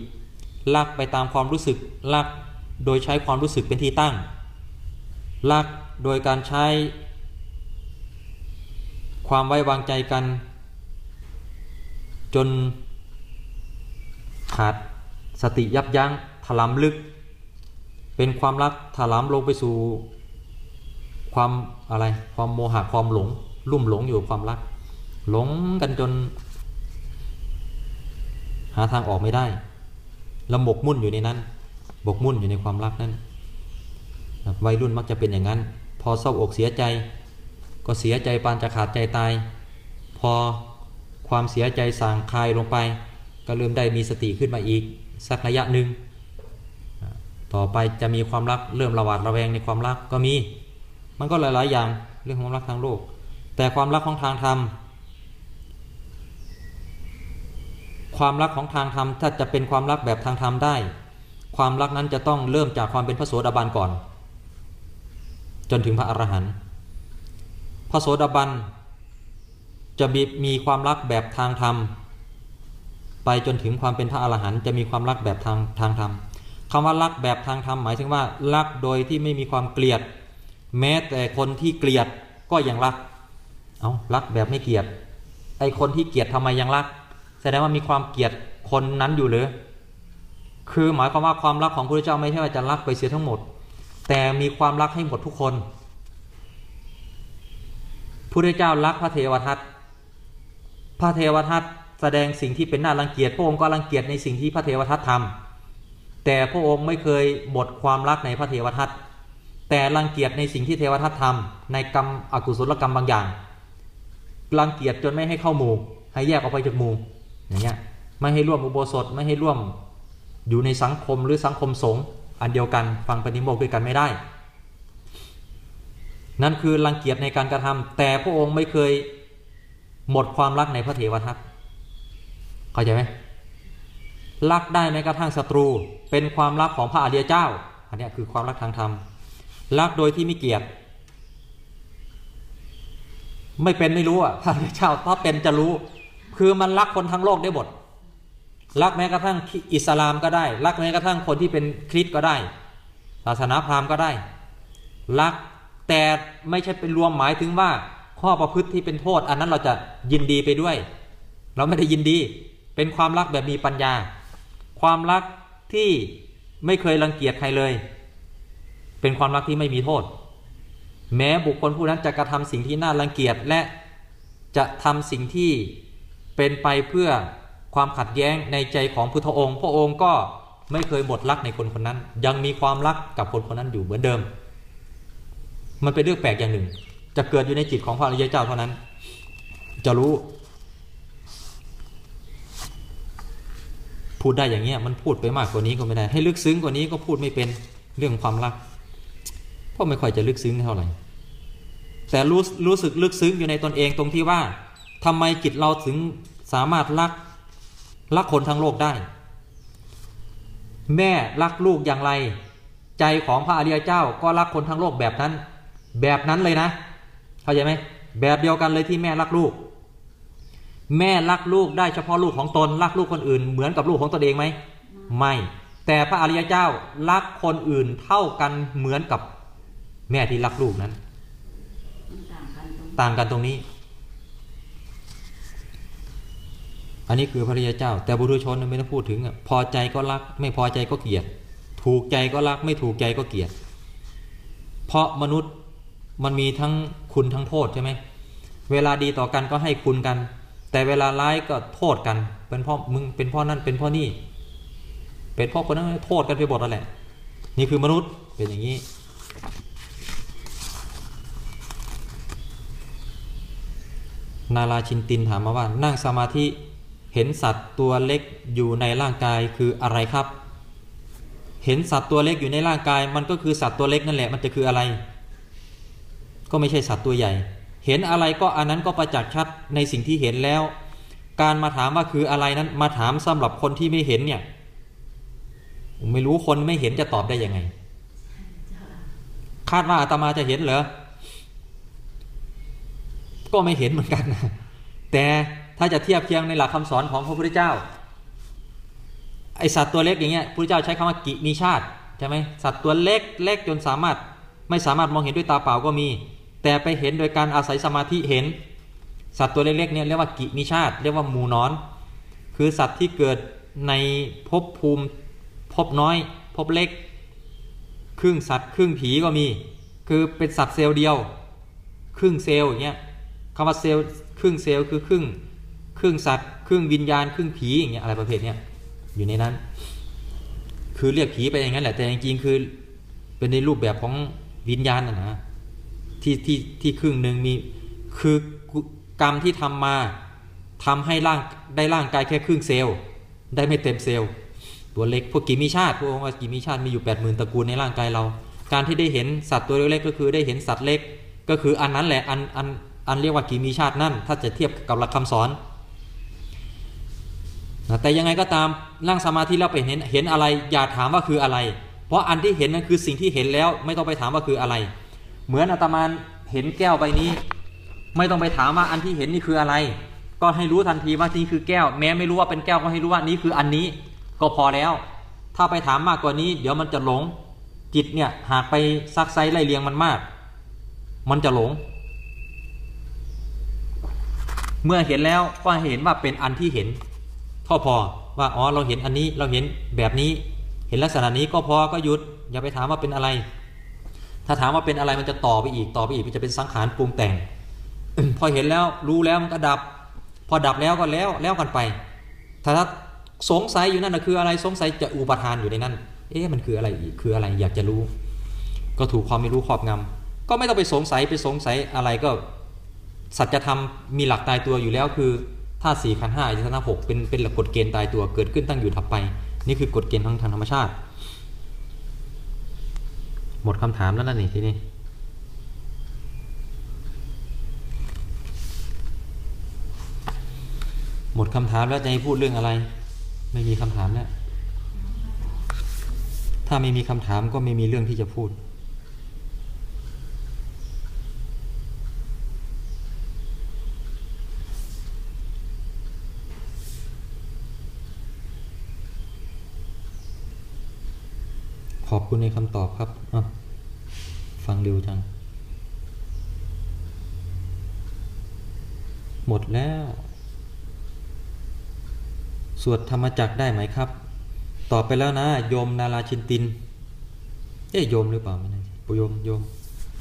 รักไปตามความรู้สึกรักโดยใช้ความรู้สึกเป็นที่ตั้งรักโดยการใช้ ความไว้วางใจกัน จน ขาดสติยับยั้งถลำลึก เป็นความรักถลำลงไปสู่ ความอะไรความโมหะความหลง ลุ่มหลงอยู่ความรัก หลงกันจน หาทางออกไม่ได้ แล้วหมกมุ่นอยู่ในนั้นบกมุ่นอยู่ในความรักนั้นวัยรุ่นมักจะเป็นอย่างนั้น พอเศร้าอกเสียใจ ก็เสียใจปานจะขาดใจตาย พอความเสียใจสางคลายลงไป ก็เริ่มได้มีสติขึ้นมาอีก สักระยะหนึ่งต่อไปจะมีความรักเริ่มระหวาดระแวงในความรักก็มี มันก็หลาย ๆ อย่างเรื่องของความรักทางโลก แต่ความรักของทางธรรม ความรักของทางธรรมถ้าจะเป็นความรักแบบทางธรรมได้ ความรักนั้นจะต้องเริ่มจากความเป็นพระโสดาบันก่อน จนถึงพระอรหันต์พระโสดาบันจะมีมีความรักแบบทางธรรม ไปจนถึงความเป็นพระอรหันต์จะมีความรักแบบทางทางธรรมคำว่ารักแบบทางธรรมหมายถึงว่ารักโดยที่ไม่มีความเกลียด แม้แต่คนที่เกลียดก็ยังรัก เอารักแบบไม่เกลียดไอคนที่เกลียดทำไมยังรัก แสดงว่ามีความเกลียดคนนั้นอยู่หรือคือหมายความว่าความรักของพระเจ้าไม่ใช่ว่าจะรักไปเสียทั้งหมด แต่มีความรักให้หมดทุกคนพระเจ้ารักพระเทวทัตพระเทวทัตแสดงสิ่งที่เป็นน่ารังเกียจพระองค์ก็รังเกียจในสิ่งที่พระเทวทัตทำแต่พระองค์ไม่เคยหมดความรักในพระเทวทัตแต่รังเกียจในสิ่งที่เทวทัตทำในกรรมอกุศลกรรมบางอย่างรังเกียจจนไม่ให้เข้าหมู่ให้แยกออกไปจากหมู่ อย่างเงี้ยไม่ให้ร่วมอุโบสถไม่ให้ร่วมอยู่ในสังคมหรือสังคมสงฆ์อันเดียวกันฟังปฏิโมกข์ด้วยกันไม่ได้ นั่นคือรังเกียจในการกระทำแต่พระองค์ไม่เคยหมดความรักในพระเทวทัตเข้าใจไหมรักได้แม้กระทั่งศัตรูเป็นความรักของพระอริยเจ้า อันนี้คือความรักทางธรรมรักโดยที่ไม่เกียดไม่เป็นไม่รู้อะพระอริยเจ้าถ้าเป็นจะรู้ คือมันรักคนทั้งโลกได้หมด รักแม้กระทั่งอิสลามก็ได้ รักแม้กระทั่งคนที่เป็นคริสก็ได้ ศาสนาพราหมณ์ก็ได้ รักแต่ไม่ใช่เป็นรวมหมายถึงว่าข้อประพฤติที่เป็นโทษ อันนั้นเราจะยินดีไปด้วย เราไม่ได้ยินดี เป็นความรักแบบมีปัญญา ความรักที่ไม่เคยรังเกียจใครเลย เป็นความรักที่ไม่มีโทษ แม้บุคคลผู้นั้นจะกระทำสิ่งที่น่ารังเกียจและจะทำสิ่งที่ เป็นไปเพื่อความขัดแย้งในใจของพุทธองค์ พระองค์ก็ไม่เคยหมดรักในคนคนนั้น ยังมีความรักกับคนคนนั้นอยู่เหมือนเดิม มันเป็นเรื่องแปลกอย่างหนึ่ง จะเกิดอยู่ในจิตของพระอริยเจ้าเท่านั้น จะรู้ พูดได้อย่างเงี้ยมันพูดไปมากกว่านี้ก็ไม่ได้ ให้ลึกซึ้งกว่านี้ก็พูดไม่เป็นเรื่องความรักเพราะไม่ค่อยจะลึกซึ้งเท่าไหร่แต่รู้รู้สึกลึกซึ้งอยู่ในตนเองตรงที่ว่าทำไมจิตเราถึง สามารถรักรักคนทั้งโลกได้ แม่รักลูกอย่างไร ใจของพระอริยเจ้าก็รักคนทั้งโลกแบบนั้น แบบนั้นเลยนะ เข้าใจไหมแบบเดียวกันเลยที่แม่รักลูก แม่รักลูกได้เฉพาะลูกของตนรักลูกคนอื่น เหมือนกับลูกของตนเองไหมไม่ แต่พระอริยเจ้ารักคนอื่นเท่ากันเหมือนกับแม่ที่รักลูกนั้นมันต่างกันตรงต่างกันตรงนี้ อันนี้คือพระริยเจ้า แต่บุรุชนไม่ต้องพูดถึงอะพอใจก็รัก ไม่พอใจก็เกลียด ถูกใจก็รัก ไม่ถูกใจก็เกลียด เพราะมนุษย์มันมีทั้งคุณทั้งโทษใช่ไหมเวลาดีต่อกันก็ให้คุณกัน แต่เวลาร้ายก็โทษกัน เป็นพ่อมึงเป็นพ่อนั่นเป็นพ่อนี่ เป็นพ่อคนนั้นโทษกันไปหมดแล้วแหละ นี่คือมนุษย์เป็นอย่างนี้นาราชินตินถามมาว่านั่งสมาธิ เห็นสัตว์ตัวเล็กอยู่ในร่างกายคืออะไรครับ เห็นสัตว์ตัวเล็กอยู่ในร่างกาย มันก็คือสัตว์ตัวเล็กนั่นแหละมันจะคืออะไร ก็ไม่ใช่สัตว์ตัวใหญ่ เห็นอะไรก็อันนั้นก็ประจักษ์ชัดในสิ่งที่เห็นแล้ว การมาถามว่าคืออะไรนั้นมาถามสำหรับคนที่ไม่เห็นเนี่ยไม่รู้คนไม่เห็นจะตอบได้ยังไง คาดว่าอาตมาจะเห็นเหรอก็ไม่เห็นเหมือนกันนะแต่ ถ้าจะเทียบเคียงในหลักคำสอนของพระพุทธเจ้าไอสัตว์ตัวเล็กอย่างเงี้ยพระพุทธเจ้าใช้คำว่ากิมีชาติใช่ไหมสัตว์ตัวเล็กเล็กจนสามารถไม่สามารถมองเห็นด้วยตาเปล่าก็มี แต่ไปเห็นโดยการอาศัยสมาธิเห็น สัตว์ตัวเล็กๆเนี่ยเรียกว่ากิมีชาติ เรียกว่าหมูนอน คือสัตว์ที่เกิดในภพภูมิภพน้อยภพเล็ก ครึ่งสัตว์ครึ่งผีก็มี คือเป็นสัตว์เซลล์เดียว ครึ่งเซลล์อย่างเงี้ยคำว่าเซลล์ครึ่งเซลล์คือครึ่ง ครึ่งสัตว์ครึ่งวิญญาณครึ่งผีอย่างเงี้ยอะไรประเภทเนี้ยอยู่ในนั้น คือเรียกผีไปอย่างนั้นแหละแต่จริงๆคือเป็นในรูปแบบของวิญญาณนะนะที่ที่ที่ครึ่งหนึ่งมีคือกรรมที่ทำมาทำให้ร่างได้ร่างกายแค่ครึ่งเซลล์ได้ไม่เต็มเซลล์ตัวเล็กพวกกิมีชาติพวกองค์กิมีชาติมีอยู่แปดหมื่นตระกูลในร่างกายเรา การที่ได้เห็นสัตว์ตัวเล็กๆก็คือได้เห็นสัตว์เล็ก ก็คืออันนั้นแหละอันอันอันเรียกว่ากิมีชาตินั่นถ้าจะเทียบกับหลักคำสอน แต่ยังไงก็ตามนั่งสมาธิแล้วไปเห็นเห็นอะไร อย่าถามว่าคืออะไร เพราะอันที่เห็นนั่นคือสิ่งที่เห็นแล้ว ไม่ต้องไปถามว่าคืออะไร เหมือนอาตมาเห็นแก้วใบนี้ ไม่ต้องไปถามว่าอันที่เห็นนี่คืออะไร ก็ให้รู้ทันทีว่านี่คือแก้ว แม้ไม่รู้ว่าเป็นแก้วก็ให้รู้ว่านี่คืออันนี้ ก็พอแล้ว ถ้าไปถามมากกว่านี้ เดี๋ยวมันจะหลง จิตเนี่ยหากไปซักไซไล่เลียงมันมาก มันจะหลง เมื่อเห็นแล้วก็เห็นว่าเป็นอันที่เห็น ก็พอว่าอ๋อเราเห็นอันนี้เราเห็นแบบนี้ เห็นลักษณะนี้ก็พอก็หยุดอย่าไปถามว่าเป็นอะไร ถ้าถามว่าเป็นอะไรมันจะต่อไปอีกต่อไปอีกมันจะเป็นสังขารปรุงแต่ง พอเห็นแล้วรู้แล้วมันก็ดับ พอดับแล้วก็แล้วแล้วกันไป ถ้าสงสัยอยู่นั่นนะคืออะไรสงสัยจะอุปทานอยู่ในนั้น เอ๊ะมันคืออะไรอีกคืออะไรอยากจะรู้ ก็ถูกความไม่รู้ครอบงำก็ไม่ต้องไปสงสัยไปสงสัยอะไรก็สัจธรรมมีหลักตายตัวอยู่แล้วคือ ธาตุสี่ขันห้าอายตนะหกเป็นเป็นหลักกฎเกณฑ์ตายตัวเกิดขึ้นตั้งอยู่ดับไป นี่คือกฎเกณฑ์ทางทางธรรมชาติ หมดคำถามแล้วนั่นนี่ทีนี้หมดคำถามแล้วจะให้พูดเรื่องอะไร ไม่มีคำถามแล้วถ้าไม่มีคำถามก็ไม่มีเรื่องที่จะพูด ขอบคุณในคำตอบครับ ฟังเร็วจัง หมดแล้ว สวดธรรมจักได้ไหมครับ ตอบไปแล้วนะ โยมนาราชินติน เอ๊ะโยมหรือเปล่าไม่แน่โยมโยม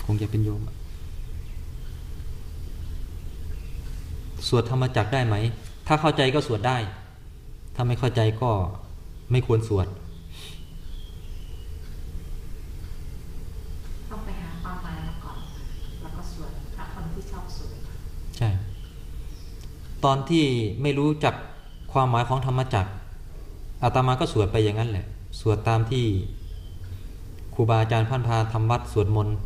คงจะเป็นโยม สวดธรรมจักได้ไหม ถ้าเข้าใจก็สวดได้ ถ้าไม่เข้าใจก็ไม่ควรสวด ต้องไปหาความหมายมาก่อน แล้วก็สวดพระคนที่ชอบสวด ใช่ ตอนที่ไม่รู้จักความหมายของธรรมจักรอาตมาก็สวดไปอย่างนั้นแหละ สวดตามที่ครูบาอาจารย์พันพาทำวัดสวดมนต์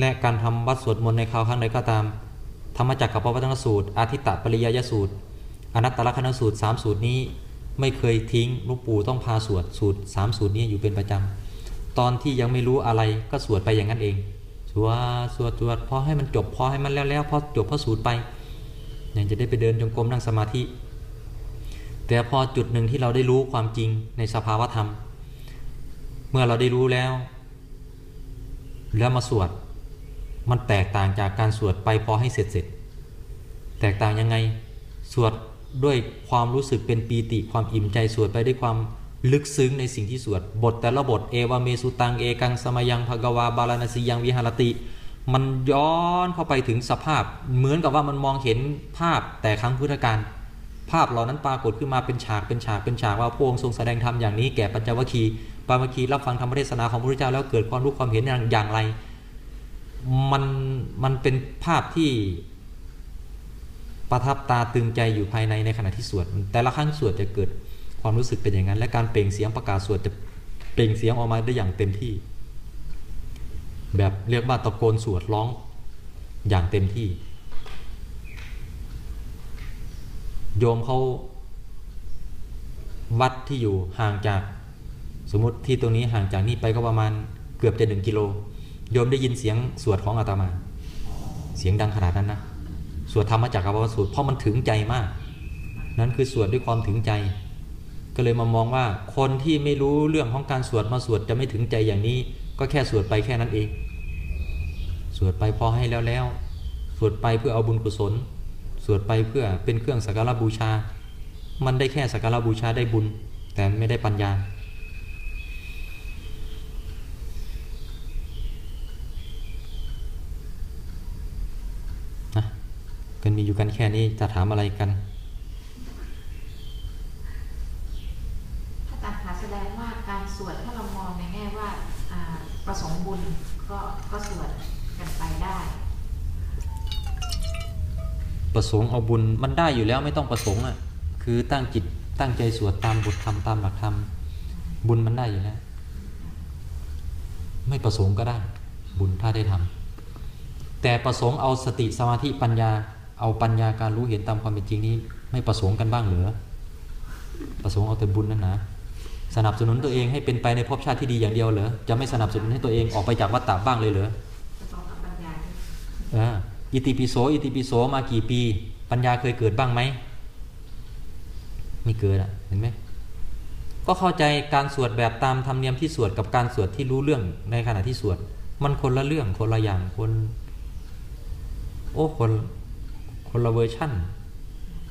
และการทำวัดสวดมนต์ในคราวครั้งใดก็ตาม ธรรมจักรกับปวัตนสูตร อาทิตตปริยยสูตร อนัตตลกนสูตรสามสูตรนี้ไม่เคยทิ้งลูกปู่ต้องพาสวดสูตรสามสูตรนี้อยู่เป็นประจำตอนที่ยังไม่รู้อะไรก็สวดไปอย่างนั้นเองสวดสวดสวดพอให้มันจบพอให้มันแล้วแล้วพอจบพอสูตรไป ยังจะได้ไปเดินจงกรมนั่งสมาธิ แต่พอจุดหนึ่งที่เราได้รู้ความจริงในสภาวธรรม เมื่อเราได้รู้แล้ว แล้วมาสวด มันแตกต่างจากการสวดไปพอให้เสร็จเสร็จ แตกต่างยังไง สวดด้วยความรู้สึกเป็นปีติความอิ่มใจสวดไปด้วยความลึกซึ้งในสิ่งที่สวด บทแต่ละบทเอวาเมสุตังเอกังสมยังภกวาบาลาณสียังวิหารติ มันย้อนเข้าไปถึงสภาพ เหมือนกับว่ามันมองเห็นภาพแต่ครั้งพุทธกาลภาพเหล่านั้นปรากฏขึ้นมาเป็นฉากเป็นฉากเป็นฉากว่าพระองค์ทรงแสดงธรรมอย่างนี้แก่ปัญจวัคคีย์ปัญจวัคคีย์รับฟังธรรมเทศนาของพระพุทธเจ้าแล้วเกิดความรู้ความเห็นอย่างอย่างไร มันมันเป็นภาพที่ประทับตาตึงใจอยู่ภายในในขณะที่สวด แต่ละครั้งสวดจะเกิดความรู้สึกเป็นอย่างนั้น และการเปล่งเสียงประกาศสวดจะเปล่งเสียงออกมาได้อย่างเต็มที่ แบบเรียกว่าตะโกนสวดร้องอย่างเต็มที่ โยมเขาวัดที่อยู่ห่างจาก สมมติที่ตรงนี้ห่างจากนี่ไปก็ประมาณเกือบจะหนึ่งกิโลโยมได้ยินเสียงสวดของอาตมา เสียงดังขนาดนั้นนะสวดธรรมจักรกับสูตรเพราะมันถึงใจมาก นั่นคือสวดด้วยความถึงใจ ก็เลยมามองว่าคนที่ไม่รู้เรื่องของการสวดมาสวดจะไม่ถึงใจอย่างนี้ ก็แค่สวดไปแค่นั้นเอง สวดไปพอให้แล้วแล้ว สวดไปเพื่อเอาบุญกุศล สวดไปเพื่อเป็นเครื่องสักการะบูชา มันได้แค่สักการะบูชาได้บุญ แต่ไม่ได้ปัญญานะกันมีอยู่กันแค่นี้จะถามอะไรกันอาจารย์คะแสดงว่าการสวดถ้าเรามองใน ประสงค์บุญก็ก็สวดกันไปได้ ประสงค์เอาบุญมันได้อยู่แล้วไม่ต้องประสงค์อะคือตั้งจิตตั้งใจสวดตามบทธรรมตามหลักธรรมบุญมันได้อยู่แล้วไม่ประสงค์ก็ได้บุญถ้าได้ทำแต่ประสงค์เอาสติสมาธิปัญญา เอาปัญญาการรู้เห็นตามความเป็นจริงนี้ ไม่ประสงค์กันบ้างเหรือประสงค์เอาแต่บุญนั่นนะ สนับสนุนตัวเองให้เป็นไปในภพชาติที่ดีอย่างเดียวเหรอจะไม่สนับสนุนให้ตัวเองออกไปจากวัฏฏะบ้างเลยเหรอประสงค์กับปัญญาด้วยเอออิติปิโสอิติปิโสมากี่ปี ปัญญาเคยเกิดบ้างไหมไม่เกิดอะเห็นไหมก็เข้าใจการสวดแบบตามธรรมเนียมที่สวดกับการสวดที่รู้เรื่องในขณะที่สวด มันคนละเรื่องคนละอย่างคน โอ้คนคนละเวอร์ชั่น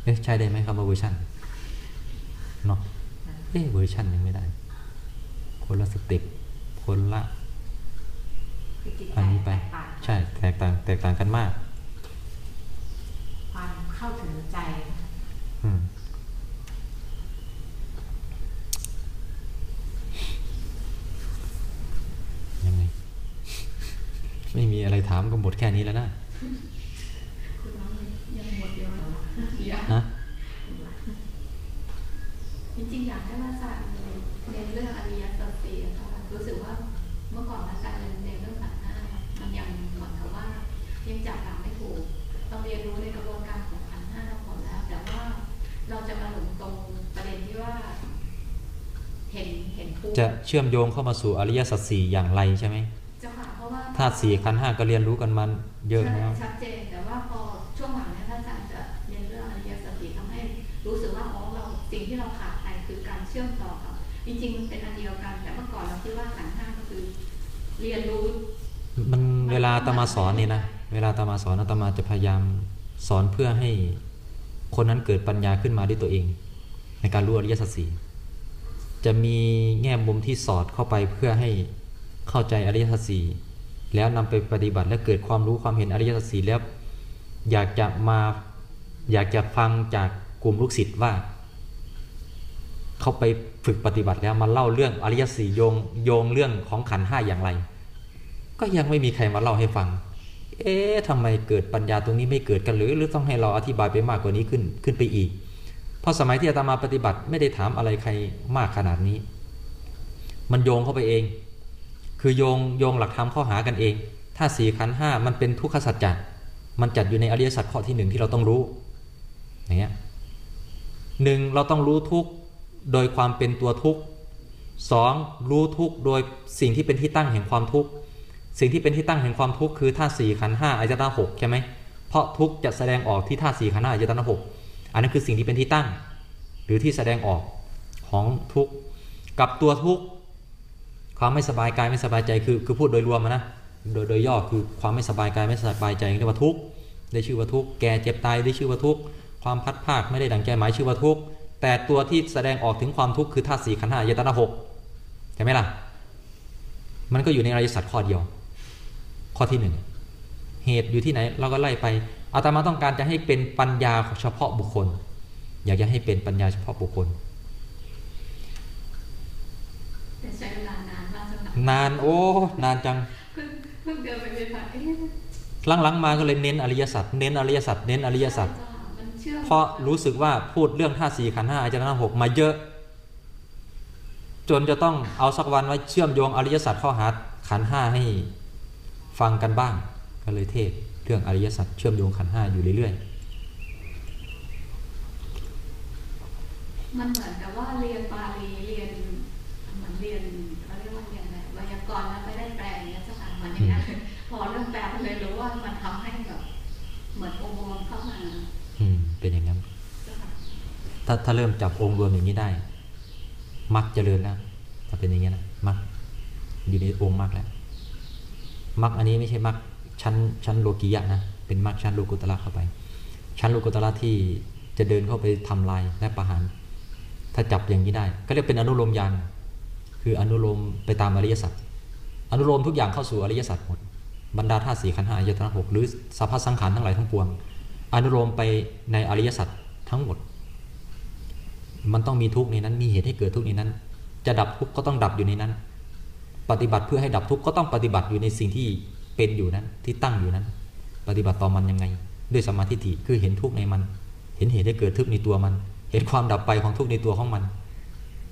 เอ๊ะใช้ได้ไหมคำว่าเวอร์ชั่นเนาะเอ๊ะเวอร์ชั่นยังไม่ได้ คนละ step คนละคือจิตใจอันนี้ไปแตกต่างใช่แตกต่างแตกต่างกันมาก ความเข้าถึงใจอืมยังไง ไม่มีอะไรถามก็หมดแค่นี้แล้วนะคุณน้องยังหมดเดียวเหรออยากฮะ จริงๆอยากให้มาสั่งเรียนเรื่องอริยสัจสี่อะค่ะรู้สึกว่าเมื่อก่อนอาจารย์เรียนเรียนเรื่องขันธ์ห้ามันยังเหมือนกับว่ายังจับหลักไม่ถูกต้องเรียนรู้ในกระบวนการของขันธ์ห้าทั้งหมดแล้ว แต่ว่าเราจะมาหลงตรงประเด็นที่ว่า เห็นเห็นทุกข์จะเชื่อมโยงเข้ามาสู่อริยสัจสี่อย่างไรใช่ไหมเจ้าค่ะเพราะว่าธาตุสี่ขันธ์ห้าก็เรียนรู้กันมาเยอะแล้วชัดเจนแต่ว่าพอช่วงหลังเนี่ยท่านอาจารย์จะเรียนเรื่องอริยสัจสี่ทำให้รู้สึกว่าอ๋อเราสิ่งที่เราขาดไป คือการเชื่อมต่อกับจริงๆมันเป็นอันเดียวกัน แต่เมื่อก่อนเราคิดว่าขันห้าก็คือ เรียนรู้ มันเวลาตมาสอนนี่นะเวลาตมาสอนตมาจะพยายามสอนเพื่อให้คนนั้นเกิดปัญญาขึ้นมาด้วยตัวเอง ในการรู้อริยสัจสี่จะมีแง่มุมที่สอดเข้าไปเพื่อให้เข้าใจอริยสัจสี่แล้วนำไปปฏิบัติและเกิดความรู้ความเห็นอริยสัจสี่แล้ว อยากจะมาอยากจะฟังจากกลุ่มลูกศิษย์ว่า เขาไปฝึกปฏิบัติแล้วมาเล่าเรื่องอริยสี่โยงโยงเรื่องของขันห้าอย่างไร ก็ยังไม่มีใครมาเล่าให้ฟัง เอ๊ะทำไมเกิดปัญญาตรงนี้ไม่เกิดกันหรือ หรือต้องให้เราอธิบายไปมากกว่านี้ขึ้นขึ้นไปอีก เพราะสมัยที่อาตมาปฏิบัติไม่ได้ถามอะไรใครมากขนาดนี้ มันโยงเข้าไปเอง คือโยงโยงหลักธรรมข้าหากันเอง ถ้าสี่ขันห้ามันเป็นทุกขสัจจะมันจัดอยู่ในอริยสัจข้อที่หนึ่งที่เราต้องรู้อย่างเงี้ยหนึ่งเราต้องรู้ทุกข โดยความเป็นตัวทุกข์สองรู้ทุกข์โดยสิ่งที่เป็นที่ตั้งแห่งความทุกข์ สิ่งที่เป็นที่ตั้งแห่งความทุกข์คือธาตุสี่ขันห้าอายตนะหกใช่ไหมเพราะทุกข์จะแสดงออกที่ธาตุสี่ขันห้าอายตนะหกอันนั้นคือสิ่งที่เป็นที่ตั้ง หรือที่แสดงออกของทุกข์กับตัวทุกข์ความไม่สบายกายไม่สบายใจคือคือพูดโดยรวมนะโดยโดยย่อคือความไม่สบายกายไม่สบายใจเรียกว่าทุกข์ได้ชื่อว่าทุกข์แก่เจ็บตายได้ชื่อว่าทุกข์ความพัดภาคไม่ได้ดังใจหมายชื่อว่าทุกข์ แต่ตัวที่แสดงออกถึงความทุกข์คือธาตุสี่ขันธ์ห้าอายตนะหกใช่ไหมล่ะ มันก็อยู่ในอริยสัจข้อเดียว ข้อที่หนึ่งเหตุอยู่ที่ไหนเราก็ไล่ไปอาตมาต้องการจะให้เป็นปัญญาเฉพาะบุคคล อยากจะให้เป็นปัญญาเฉพาะบุคคลแต่ใช้เวลานานมากสำหรับนานโอ้นานจังเพิ่งเพิ่งเดินไปเป็นผ่านเอ๊ะหลังๆมาก็เลยเน้นอริยสัจเน้นอริยสัจเน้นอริยสัจมัน เพราะรู้สึกว่าพูดเรื่องธาตุสี่ขันธ์ห้าอายตนะหกมาเยอะ จนจะต้องเอาสักวันไว้เชื่อมโยงอริยสัจข้าหาขันธ์ห้าให้ฟังกันบ้างก็เลยเทศเรื่องอริยสัจเชื่อมโยงขันธ์ห้าอยู่เรื่อยๆ มันเหมือนกับว่าเรียนบาลีเรียนเหมือนเรียนเขาเรียกว่าเรียนอะไรไวยากรณ์แล้วไม่ได้แปลอย่างเงี้ยเจ้าค่ะมันอย่างนั้พอเรื่องแปลมันเลยรู้ว่ามันทำให้แบบเหมือนองค์รวมเข้ามา อืม เป็นอย่างนั้น ถ้าถ้าเริ่มจับองค์รวมอย่างนี้ได้ มักเจริญแล้ว ถ้าเป็นอย่างนี้นะมักอยู่ในองค์มักแล้วมักอันนี้ไม่ใช่มักชั้นชั้นโลกียะนะ เป็นมักชั้นโลกุตระเข้าไป ชั้นโลกุตระที่จะเดินเข้าไปทำลายและประหาร ถ้าจับอย่างนี้ได้ ก็เรียกเป็นอนุโลมญาณคืออนุโลมไปตามอริยสัจ อนุโลมทุกอย่างเข้าสู่อริยสัจหมด บรรดาธาตุสี่ขันธ์ห้าอายตนะหกหรือสภาพสังขารทั้งหลายทั้งปวง อนุโลมไปในอริยสัจทั้งหมด มันต้องมีทุกข์ในนั้น มีเหตุให้เกิดทุกข์ในนั้น จะดับทุกข์ก็ต้องดับอยู่ในนั้น ปฏิบัติเพื่อให้ดับทุกข์ก็ต้องปฏิบัติอยู่ในสิ่งที่เป็นอยู่นั้น ที่ตั้งอยู่นั้น ปฏิบัติต่อมันยังไง ด้วยสมาธิฐิคือเห็นทุกข์ในมัน เห็นเหตุให้เกิดทุกข์ในตัวมัน เห็นความดับไปของทุกข์ในตัวของมัน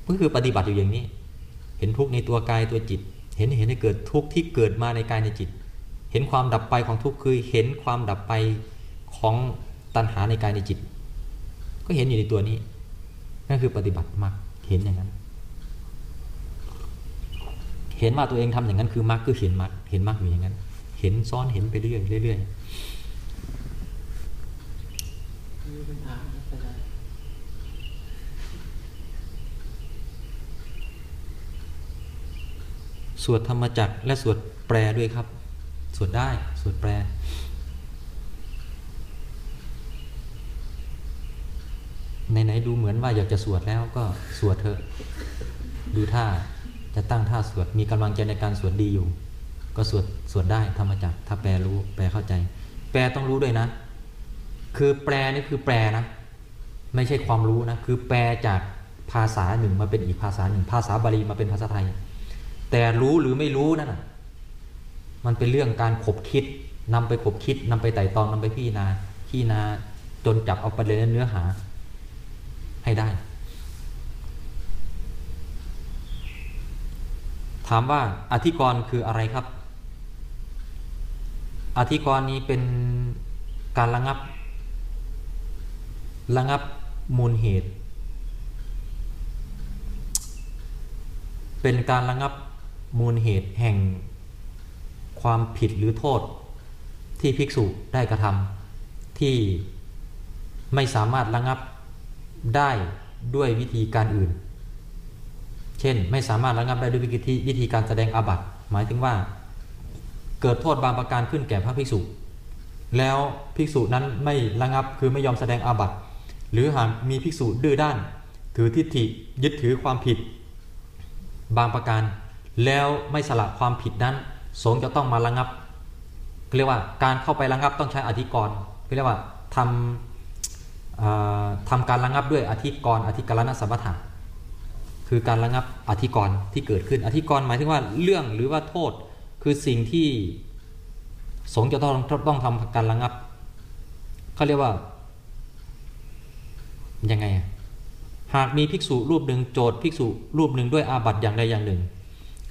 ก็คือปฏิบัติอยู่อย่างนี้ เห็นทุกข์ในตัวกายตัวจิต เห็นเห็นให้เกิดทุกข์ที่เกิดมาในกายในจิต เห็นความดับไปของทุกข์คือเห็นความดับไป ของตัณหาในกายในจิต ก็เห็นอยู่ในตัวนี้นั่นคือปฏิบัติมรรคเห็นอย่างนั้น เห็นว่าตัวเองทำอย่างนั้นคือมรรคคือเห็นมรรคเห็นมรรคอยู่อย่างนั้น เห็นซ้อนเห็นไปเรื่อยเรื่อยสวดธรรมจักรและสวดแปลด้วยครับ สวดได้ สวดแปล ไหนๆดูเหมือนว่าอยากจะสวดแล้วก็สวดเถอะ ดูท่าจะตั้งท่าสวดมีกำลังใจในการสวดดีอยู่ ก็สวดสวดได้ธรรมจักถ้าแปลรู้แปลเข้าใจ แปลต้องรู้ด้วยนะ คือแปลนี่คือแปลนะ ไม่ใช่ความรู้นะ คือแปลจากภาษาหนึ่งมาเป็นอีกภาษาหนึ่ง ภาษาบาลีมาเป็นภาษาไทย แต่รู้หรือไม่รู้นั่นนะมันเป็นเรื่องการขบคิดนำไปขบคิดนำไปไต่ตองนำไปพิจารณาพิจารณาจนจับเอาประเด็นเนื้อหา ให้ได้ ถามว่าอธิกรณ์คืออะไรครับ อธิกรณ์นี้เป็นการระงับ ระงับมูลเหตุ เป็นการระงับมูลเหตุแห่งความผิดหรือโทษที่ภิกษุได้กระทำที่ไม่สามารถระงับ ได้ด้วยวิธีการอื่น เช่นไม่สามารถระงับได้ด้วยวิธีวิธีการแสดงอาบัติ หมายถึงว่า เกิดโทษบางประการขึ้นแก่พระภิกษุ แล้วภิกษุนั้นไม่ระงับคือไม่ยอมแสดงอาบัติหรือหากมีภิกษุดื้อด้าน ถือทิฏฐิยึดถือความผิด บางประการ แล้วไม่สละความผิดนั้น สงฆ์จะต้องมาระงับเรียกว่าการเข้าไประงับต้องใช้อธิกรณ์เรียกว่าทำเอ่อ ทำการระงับด้วยอธิกรณ์อธิกรณสัมปทาคือการระงับอธิกรณ์ที่เกิดขึ้น อธิกรณ์หมายถึงว่าเรื่องหรือว่าโทษคือสิ่งที่สงฆ์จะต้องต้องทำการระงับเขาเรียกว่ายังไงอะหากมีภิกษุรูปหนึ่งโจทย์ภิกษุรูปหนึ่งด้วยอาบัติอย่างใดอย่างหนึ่ง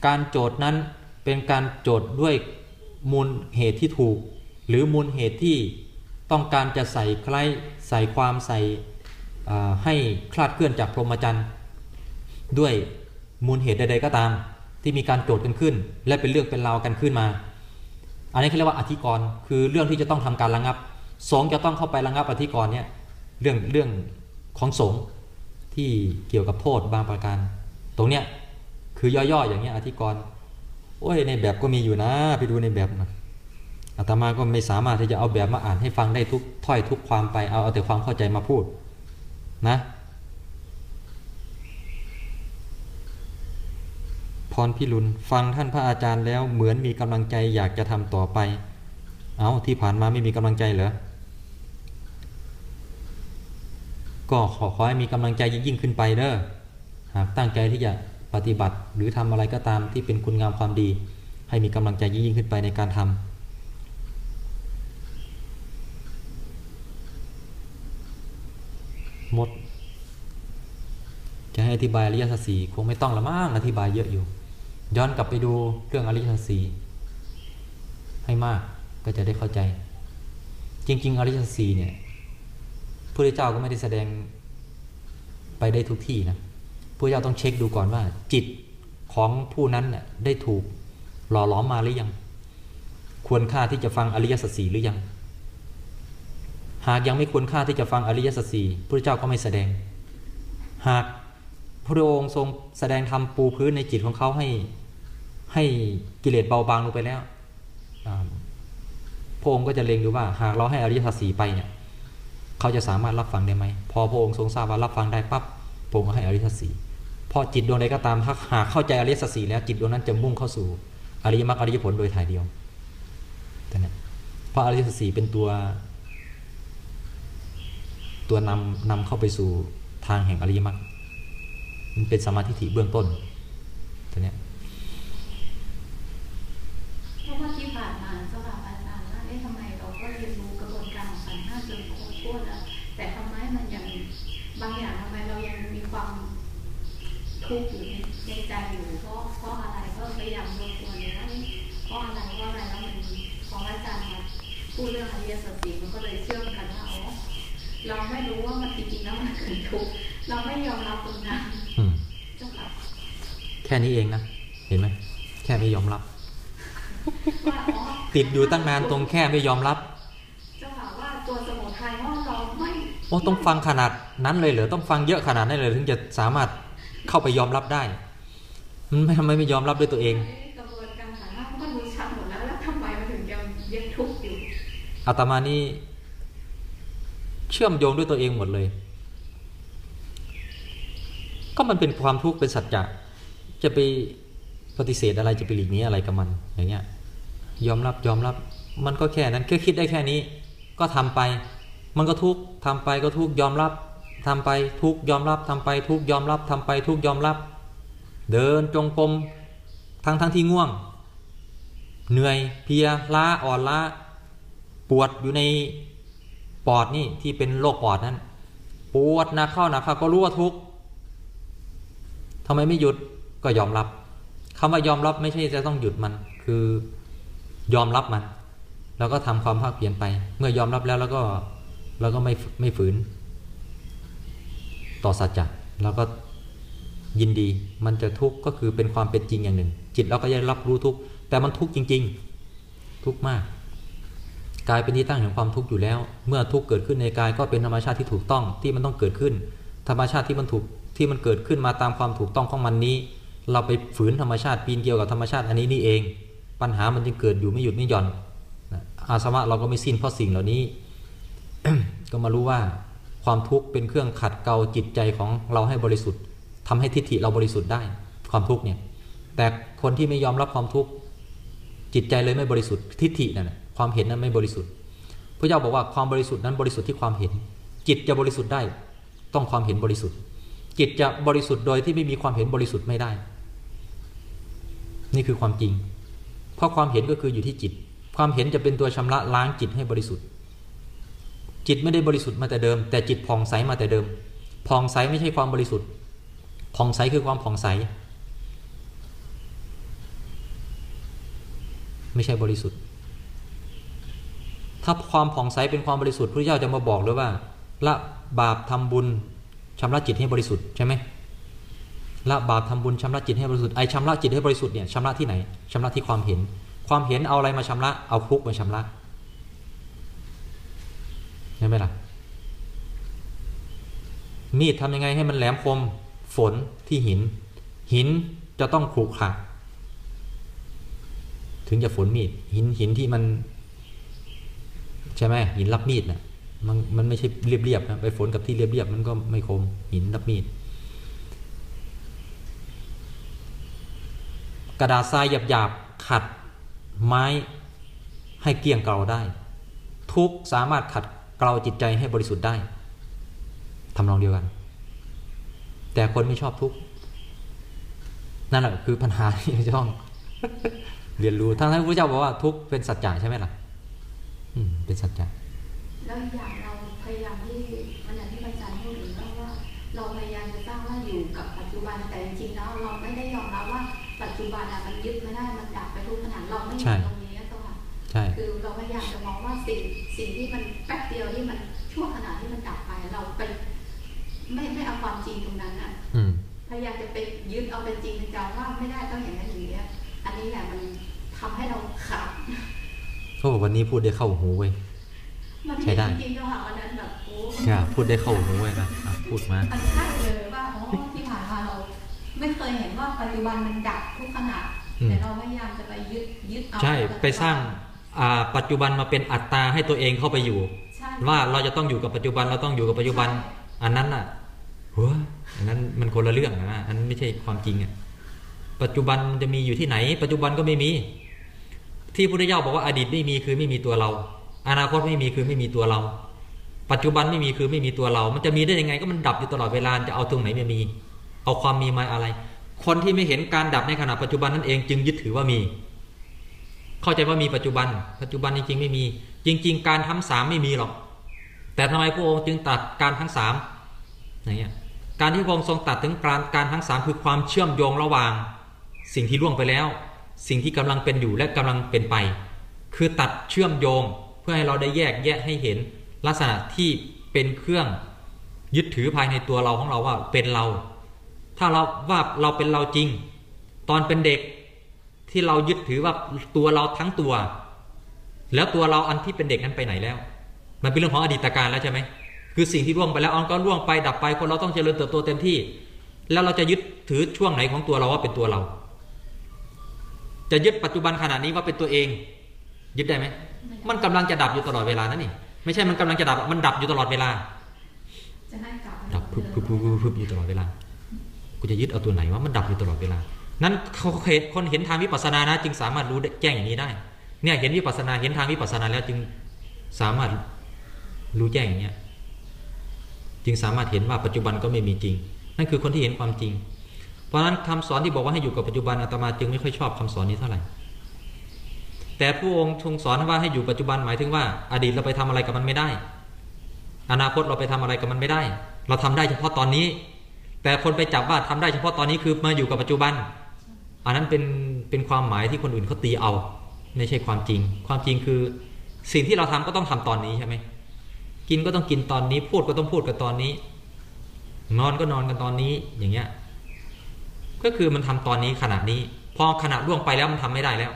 การโจทย์นั้นเป็นการโจทย์ด้วยมูลเหตุที่ถูก หรือมูลเหตุที่ ต้องการจะใส่ใคล้ใส่ความใส่ให้คลาดเคลื่อนจากพรหมจรรย์ด้วยมูลเหตุใดๆก็ตาม ที่มีการโจทย์กันขึ้น และเป็นเรื่องเป็นราวกันขึ้นมา อันนี้เขาเรียกว่าอธิกรณ์คือเรื่องที่จะต้องทำการระงับสงจะต้องเข้าไประงับอธิกรณ์เนี่ยเรื่องเรื่องของสงที่เกี่ยวกับโทษบางประการ ตรงเนี้ยคือย่อๆอย่างเงี้ยอธิกรณ์โอ้ยในแบบก็มีอยู่นะ ไปดูในแบบนะ อาตมาก็ไม่สามารถที่จะเอาแบบมาอ่านให้ฟังได้ทุกถ้อยทุกความไปเอาเอาแต่ความเข้าใจมาพูดนะพรพิรุณฟังท่านพระอาจารย์แล้วเหมือนมีกำลังใจอยากจะทำต่อไป เอาที่ผ่านมาไม่มีกำลังใจเหรอ ก็ขอขอให้มีกำลังใจยิ่งขึ้นไปเด้อ หากตั้งใจที่จะปฏิบัติหรือทำอะไรก็ตามที่เป็นคุณงามความดี ให้มีกำลังใจยิ่งขึ้นไปในการทำ มด จะให้อธิบายอริยสัจสี่คงไม่ต้องละมั้งอธิบายเยอะอยู่ ย้อนกลับไปดูเรื่องอริยสัจสี่ให้มากก็จะได้เข้าใจ จริง ๆ อริยสัจสี่เนี่ยพระเจ้าก็ไม่ได้แสดงไปได้ทุกที่นะพระเจ้าต้องเช็คดูก่อนว่า จิตของผู้นั้นน่ได้ถูกหล่อหลอมมาหรือยัง ควรค่าที่จะฟังอริยสัจสี่หรือยัง หากยังไม่ควรค่าที่จะฟังอริยสัจสี่พระเจ้าก็ไม่แสดง หากพระองค์ทรงแสดงธรรมปูพื้นในจิตของเขาให้ให้กิเลสเบาบางลงไปแล้วพระองค์ก็จะเล็งดูว่า หากเราให้อริยสัจสี่ไปเนี่ยเขาจะสามารถรับฟังได้ไหม พอพระองค์ทรงทราบว่ารับฟังได้ปั๊บพระองค์ก็ให้อริยสัจสีพราะจิตดวงใดก็ตามหากเข้าใจอริยสัจสีแล้วจิตดวงนั้นจะมุ่งเข้าสู่อริยมรรคอริยผลโดยถ่ายเดียวแต่เนี่ยเพราะอริยสัจสีเป็นตัว ตัวนำนำเข้าไปสู่ทางแห่งอริยมรรคมันเป็นสมาธิฐิเบื้องต้นแต่เนี่ยเพราะว่าที่ผ่านมาเจ้าค่ะอาจารย์ว่าเอ๊ะทำไมเราก็เรียนรู้กระบวนการของขันธ์ห้าจนครบถ้วนแล้วแต่ทำไมมันยังบางอย่างทำไมเรายังมีความทุกข์อยู่ในใจอยู่เพราะเพราะอะไรก็พยายามรวมตัวเลยว่าเอ๊ะเพราะอะไรเพราะอะไรแล้วมันของอาจารย์มาพูดเรื่องอริยสัจสี่มันก็เลยเชื่อมกันว่า เราไม่รู้ว่ามันจริงๆแล้วมันคือทุกข์เราไม่ยอมรับตรงนั้นอืมเจ้าค่ะแค่นี้เองนะเห็นไหมแค่ไม่ยอมรับว่าอ๋อติดอยู่ตั้งนานตรงแค่ไม่ยอมรับเจ้าค่ะว่าตัวสมุทัยว่าเราไม่โอ้ต้องฟังขนาดนั้นเลยเหรอต้องฟังเยอะขนาดนั้นเลย ถึงจะสามารถเข้าไปยอมรับได้มันไม่ทำไมไม่ยอมรับด้วยตัวเองกระบวนการฐานะมันก็รู้ชัดหมดแล้วแล้วทำไมมันถึงยังยังทุกข์อยู่อาตมานี่ เชื่อมโยงด้วยตัวเองหมดเลย ก็มันเป็นความทุกข์เป็นสัจจะจะไปปฏิเสธอะไรจะไปหลีกหนี้อะไรกับมันอย่างเงี้ยยอมรับยอมรับมันก็แค่นั้นแค่คิดได้แค่นี้ ก็ทำไป มันก็ทุกข์ทำไปก็ทุกข์ยอมรับทำไปทุกข์ยอมรับทำไปทุกข์ยอมรับทำไปทุกข์ยอมรับ เดินจงกรมทั้งทั้งที่ง่วง เหนื่อยเพียล้าอ่อนล้า ปวดอยู่ใน ปอดนี่ที่เป็นโรคปอดนั้น ปวดหนักเข้าหนักเข้าก็รู้ว่าทุกข์ทำไมไม่หยุดก็ยอมรับคำว่ายอมรับไม่ใช่จะต้องหยุดมัน คือยอมรับมัน แล้วก็ทำความภาคเปลี่ยนไป เมื่อยอมรับแล้วแล้วก็แล้วก็ไม่ไม่ฝืน ต่อสัจจะแล้วก็ยินดี มันจะทุกข์ก็คือเป็นความเป็นจริงอย่างหนึ่ง จิตเราก็จะรับรู้ทุกข์แต่มันทุกข์จริง ๆ ทุกข์มาก กายเป็นที่ตั้งแห่งความทุกข์อยู่แล้ว เมื่อทุกข์เกิดขึ้นในกายก็เป็นธรรมชาติที่ถูกต้องที่มันต้องเกิดขึ้น ธรรมชาติที่มันถูกที่มันเกิดขึ้นมาตามความถูกต้องของมันนี้ เราไปฝืนธรรมชาติปีนเกี่ยวกับธรรมชาติอันนี้นี่เอง ปัญหามันจึงเกิดอยู่ไม่หยุดไม่หย่อนอาสวะเราก็ไม่สิ้นเพราะสิ่งเหล่านี้ ก็มารู้ว่าความทุกข์เป็นเครื่องขัดเกลาจิตใจของเราให้บริสุทธิ์ทำให้ทิฏฐิเราบริสุทธิ์ได้ ความทุกข์เนี่ยแต่คนที่ไม่ยอมรับความทุกข์จิตใจเลยไม่บริสุทธิ์ทิฏฐินั่นแหละ ความเห็นนั้นไม่บริสุทธิ์พระเจ้าบอกว่าความบริสุทธิ์นั้นบริสุทธิ์ที่ความเห็น จิตจะบริสุทธิ์ได้ ต้องความเห็นบริสุทธิ์ จิตจะบริสุทธิ์โดยที่ไม่มีความเห็นบริสุทธิ์ไม่ได้ นี่คือความจริง เพราะความเห็นก็คืออยู่ที่จิต ความเห็นจะเป็นตัวชำระล้างจิตให้บริสุทธิ์ จิตไม่ได้บริสุทธิ์มาแต่เดิม แต่จิตผ่องใสมาแต่เดิมผ่องใสไม่ใช่ความบริสุทธิ์ผ่องใสคือความผ่องใส ไม่ใช่บริสุทธิ์ ถ้าความผ่องใสเป็นความบริสุทธิ์พระเจ้าจะมาบอกเลยว่าละบาปทำบุญชำระจิตให้บริสุทธิ์ใช่ไหมละบาปทำบุญชำระจิตให้บริสุทธิ์ไอชำระจิตให้บริสุทธิ์เนี่ยชำระที่ไหนชำระที่ความเห็น ความเห็นเอาอะไรมาชำระเอาทุกข์มาชำระใช่ไหมล่ะมีดทำยังไงให้มันแหลมคมฝนที่หิน หินจะต้องขรุขระถึงจะฝนมีดหินหินที่มัน ใช่ไหมหินรับมีดนะ่ะมันมันไม่ใช่เรียบๆนะไปฝนกับที่เรียบๆมันก็ไม่คมหินรับมีด กระดาษทรายหยาบๆขัดไม้ให้เกลี้ยงเกลาได้ ทุกสามารถขัดเกลาจิตใจให้บริสุทธิ์ได้ทำนองเดียวกัน แต่คนไม่ชอบทุกนั่นแหละคือปัญหาที่จะต้อง เรียนรู้ทั้งที่พระเจ้าบอกว่าทุกเป็นสัจจะใช่ไหมล่ะ อืมเป็นสัจจะแล้วอีกอย่างเราพยายามที่มันอย่างที่อาจารย์พูดถึงว่าว่า เราพยายามจะสร้างว่าอยู่กับปัจจุบันแต่จริงๆแล้วเราไม่ได้ยอมรับว่าปัจจุบันอะมันยึดไม่ได้มันดับไปทุกขณะเราไม่ใช่เห็นตรงนี้ตัวค่ะใช่คือเราพยายามจะมองว่าสิ่งสิ่งที่มันแป๊บเดียวที่มันชั่วขณะที่มันดับไปเราไปไม่ไม่เอาความจริงตรงนั้นอะอืมพยายามจะไปยึดเอาเป็นจริงเป็นจังว่าไม่ได้ต้องอย่างนั้นอย่างนี้ยอันนี้แหละมันทำให้เราขาด โอ้วันนี้พูดได้เข้าหูเว้ยมันใช้ได้จริงๆก็ค่ะวันนั้นแบบโอ้อย่าพูดได้เข้าหูเว้ยนะอะพูดมามันใช่เลยว่าอ๋อที่ผ่านมาเราไม่เคยเห็นว่าปัจจุบันมันดับทุกขณะอืมแต่เราพยายามจะไปยึดยึดเอาใช่ไปสร้างอ่าปัจจุบันมาเป็นอัตตาให้ตัวเองเข้าไปอยู่ใช่ช่ว่าเราจะต้องอยู่กับปัจจุบันเราต้องอยู่กับปัจจุบัน อันนั้นน่ะหัวอันนั้นมันคนละเรื่องนะอันนั้นไม่ใช่ความจริงอะปัจจุบันมันจะมีอยู่ที่ไหน ปัจจุบันก็ไม่มี ที่พุทธเจ้าบอกว่าอดีตไม่มีคือไม่มีตัวเรา อนาคตไม่มีคือไม่มีตัวเรา ปัจจุบันไม่มีคือไม่มีตัวเรา มันจะมีได้ยังไงก็มันดับอยู่ตลอดเวลาจะเอาตรงไหนไมามี เอาความมีมาอะไร คนที่ไม่เห็นการดับในขณะปัจจุบันนั่นเองจึงยึดถือว่ามี เข้าใจว่ามีปัจจุบัน ปัจจุบันจริงๆไม่มี จริง ๆ การทั้งสามไม่มีหรอก แต่ทำไมพระองค์จึงตัดการทั้งสามอย่างเงี้ยการที่พระองค์ทรงตัดถึงการการทั้งสามคือความเชื่อมโยงระหว่าง สิ่งที่ล่วงไปแล้ว สิ่งที่กำลังเป็นอยู่และกำลังเป็นไป คือตัดเชื่อมโยงเพื่อให้เราได้แยกแยะให้เห็นลักษณะที่เป็นเครื่องยึดถือภายในตัวเราของเราว่าเป็นเรา ถ้าเราว่าเราเป็นเราจริง ตอนเป็นเด็กที่เรายึดถือว่าตัวเราทั้งตัว แล้วตัวเราอันที่เป็นเด็กนั้นไปไหนแล้ว มันเป็นเรื่องของอดีตการแล้วใช่ไหมคือสิ่งที่ล่วงไปแล้วอันก็ล่วงไปดับไปคนเราต้องเจริญเติบโตเต็มที่ แล้วเราจะยึดถือช่วงไหนของตัวเราว่าเป็นตัวเรา จะยึดปัจจุบันขณะนี้ว่าเป็นตัวเอง ยึดได้ไหมมันกำลังจะดับอยู่ตลอดเวลานั่นนี่ไม่ใช่มันกำลังจะดับมันดับอยู่ตลอดเวลาจะให้กลับมาดับพึบพึบพึบพึบพึบอยู่ตลอดเวลากูจะยึดเอาตัวไหนว่ามันดับอยู่ตลอดเวลา นั้นเขาเห็นคนเห็นทางวิปัสสนานะ จึงสามารถรู้ได้แจ้งอย่างนี้ได้ เนี่ยเห็นวิปัสสนาเห็นทางวิปัสสนาแล้วจึงสามารถรู้แจ้งอย่างเนี้ยจึงสามารถเห็นว่าปัจจุบันก็ไม่มีจริง นั่นคือคนที่เห็นความจริง เพราะฉะนั้นคำสอนที่บอกว่าให้อยู่กับปัจจุบันอาตมาจึงไม่ค่อยชอบคำสอนนี้เท่าไหร่ แต่พระองค์ทรงสอนว่าให้อยู่ปัจจุบันหมายถึงว่า อดีตเราไปทำอะไรกับมันไม่ได้ อนาคตเราไปทำอะไรกับมันไม่ได้ เราทำได้เฉพาะตอนนี้ แต่คนไปจับว่าทำได้เฉพาะตอนนี้คือมาอยู่กับปัจจุบัน อันนั้นเป็นเป็นความหมายที่คนอื่นเขาตีเอา ไม่ใช่ความจริง ความจริงคือสิ่งที่เราทำก็ต้องทำตอนนี้ใช่ไหมกินก็ต้องกินตอนนี้ พูดก็ต้องพูดกันตอนนี้ นอนก็นอนกันตอนนี้อย่างเงี้ย ก็คือมันทำตอนนี้ขณะนี้ พอขณะล่วงไปแล้วมันทำไม่ได้แล้ว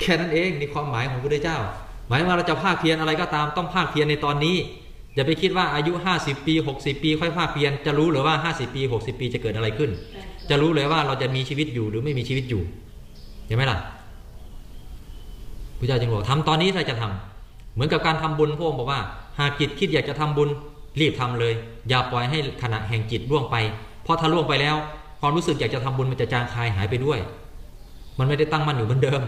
แค่นั้นเองในความหมายของพระพุทธเจ้า หมายว่าเราจะภาคเพียรอะไรก็ตามต้องภาคเพียรในตอนนี้อย่าไปคิดว่าอายุ 50 ปี 60 ปี ค่อยภาคเพียรจะรู้หรือว่า 50 ปี 60 ปีจะเกิดอะไรขึ้น จะรู้เลยว่าเราจะมีชีวิตอยู่หรือไม่มีชีวิตอยู่เห็นไหมล่ะพระเจ้าจึงบอกทำตอนนี้ถ้าจะทำเหมือนกับการทำบุญพระองค์บอกว่า หากจิตคิดอยากจะทำบุญรีบทำเลยอย่าปล่อยให้ขณะแห่งจิตล่วงไป เพราะถ้าล่วงไปแล้ว ความรู้สึกอยากจะทำบุญมันจะจางคายหายไปด้วย มันไม่ได้ตั้งมั่นอยู่เหมือนเดิม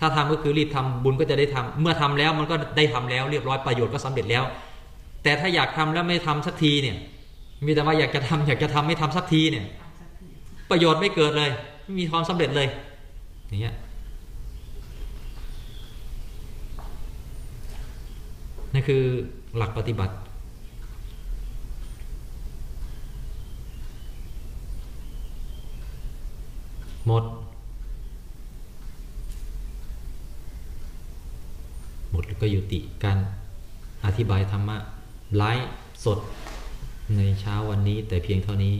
ถ้าทำก็คือรีบทำบุญก็จะได้ทำเมื่อทำแล้วมันก็ได้ทำแล้วเรียบร้อยประโยชน์ก็สำเร็จแล้ว แต่ถ้าอยากทำแล้วไม่ทำสักทีเนี่ยมีแต่ว่าอยากจะทำอยากจะทำไม่ทำสักทีเนี่ย ประโยชน์ไม่เกิดเลยไม่มีความสำเร็จเลยอย่างเงี้ยนั่นคือหลักปฏิบัติ หมด หมดแล้วก็ยุติการอธิบายธรรมะไลฟ์สดในเช้าวันนี้แต่เพียงเท่านี้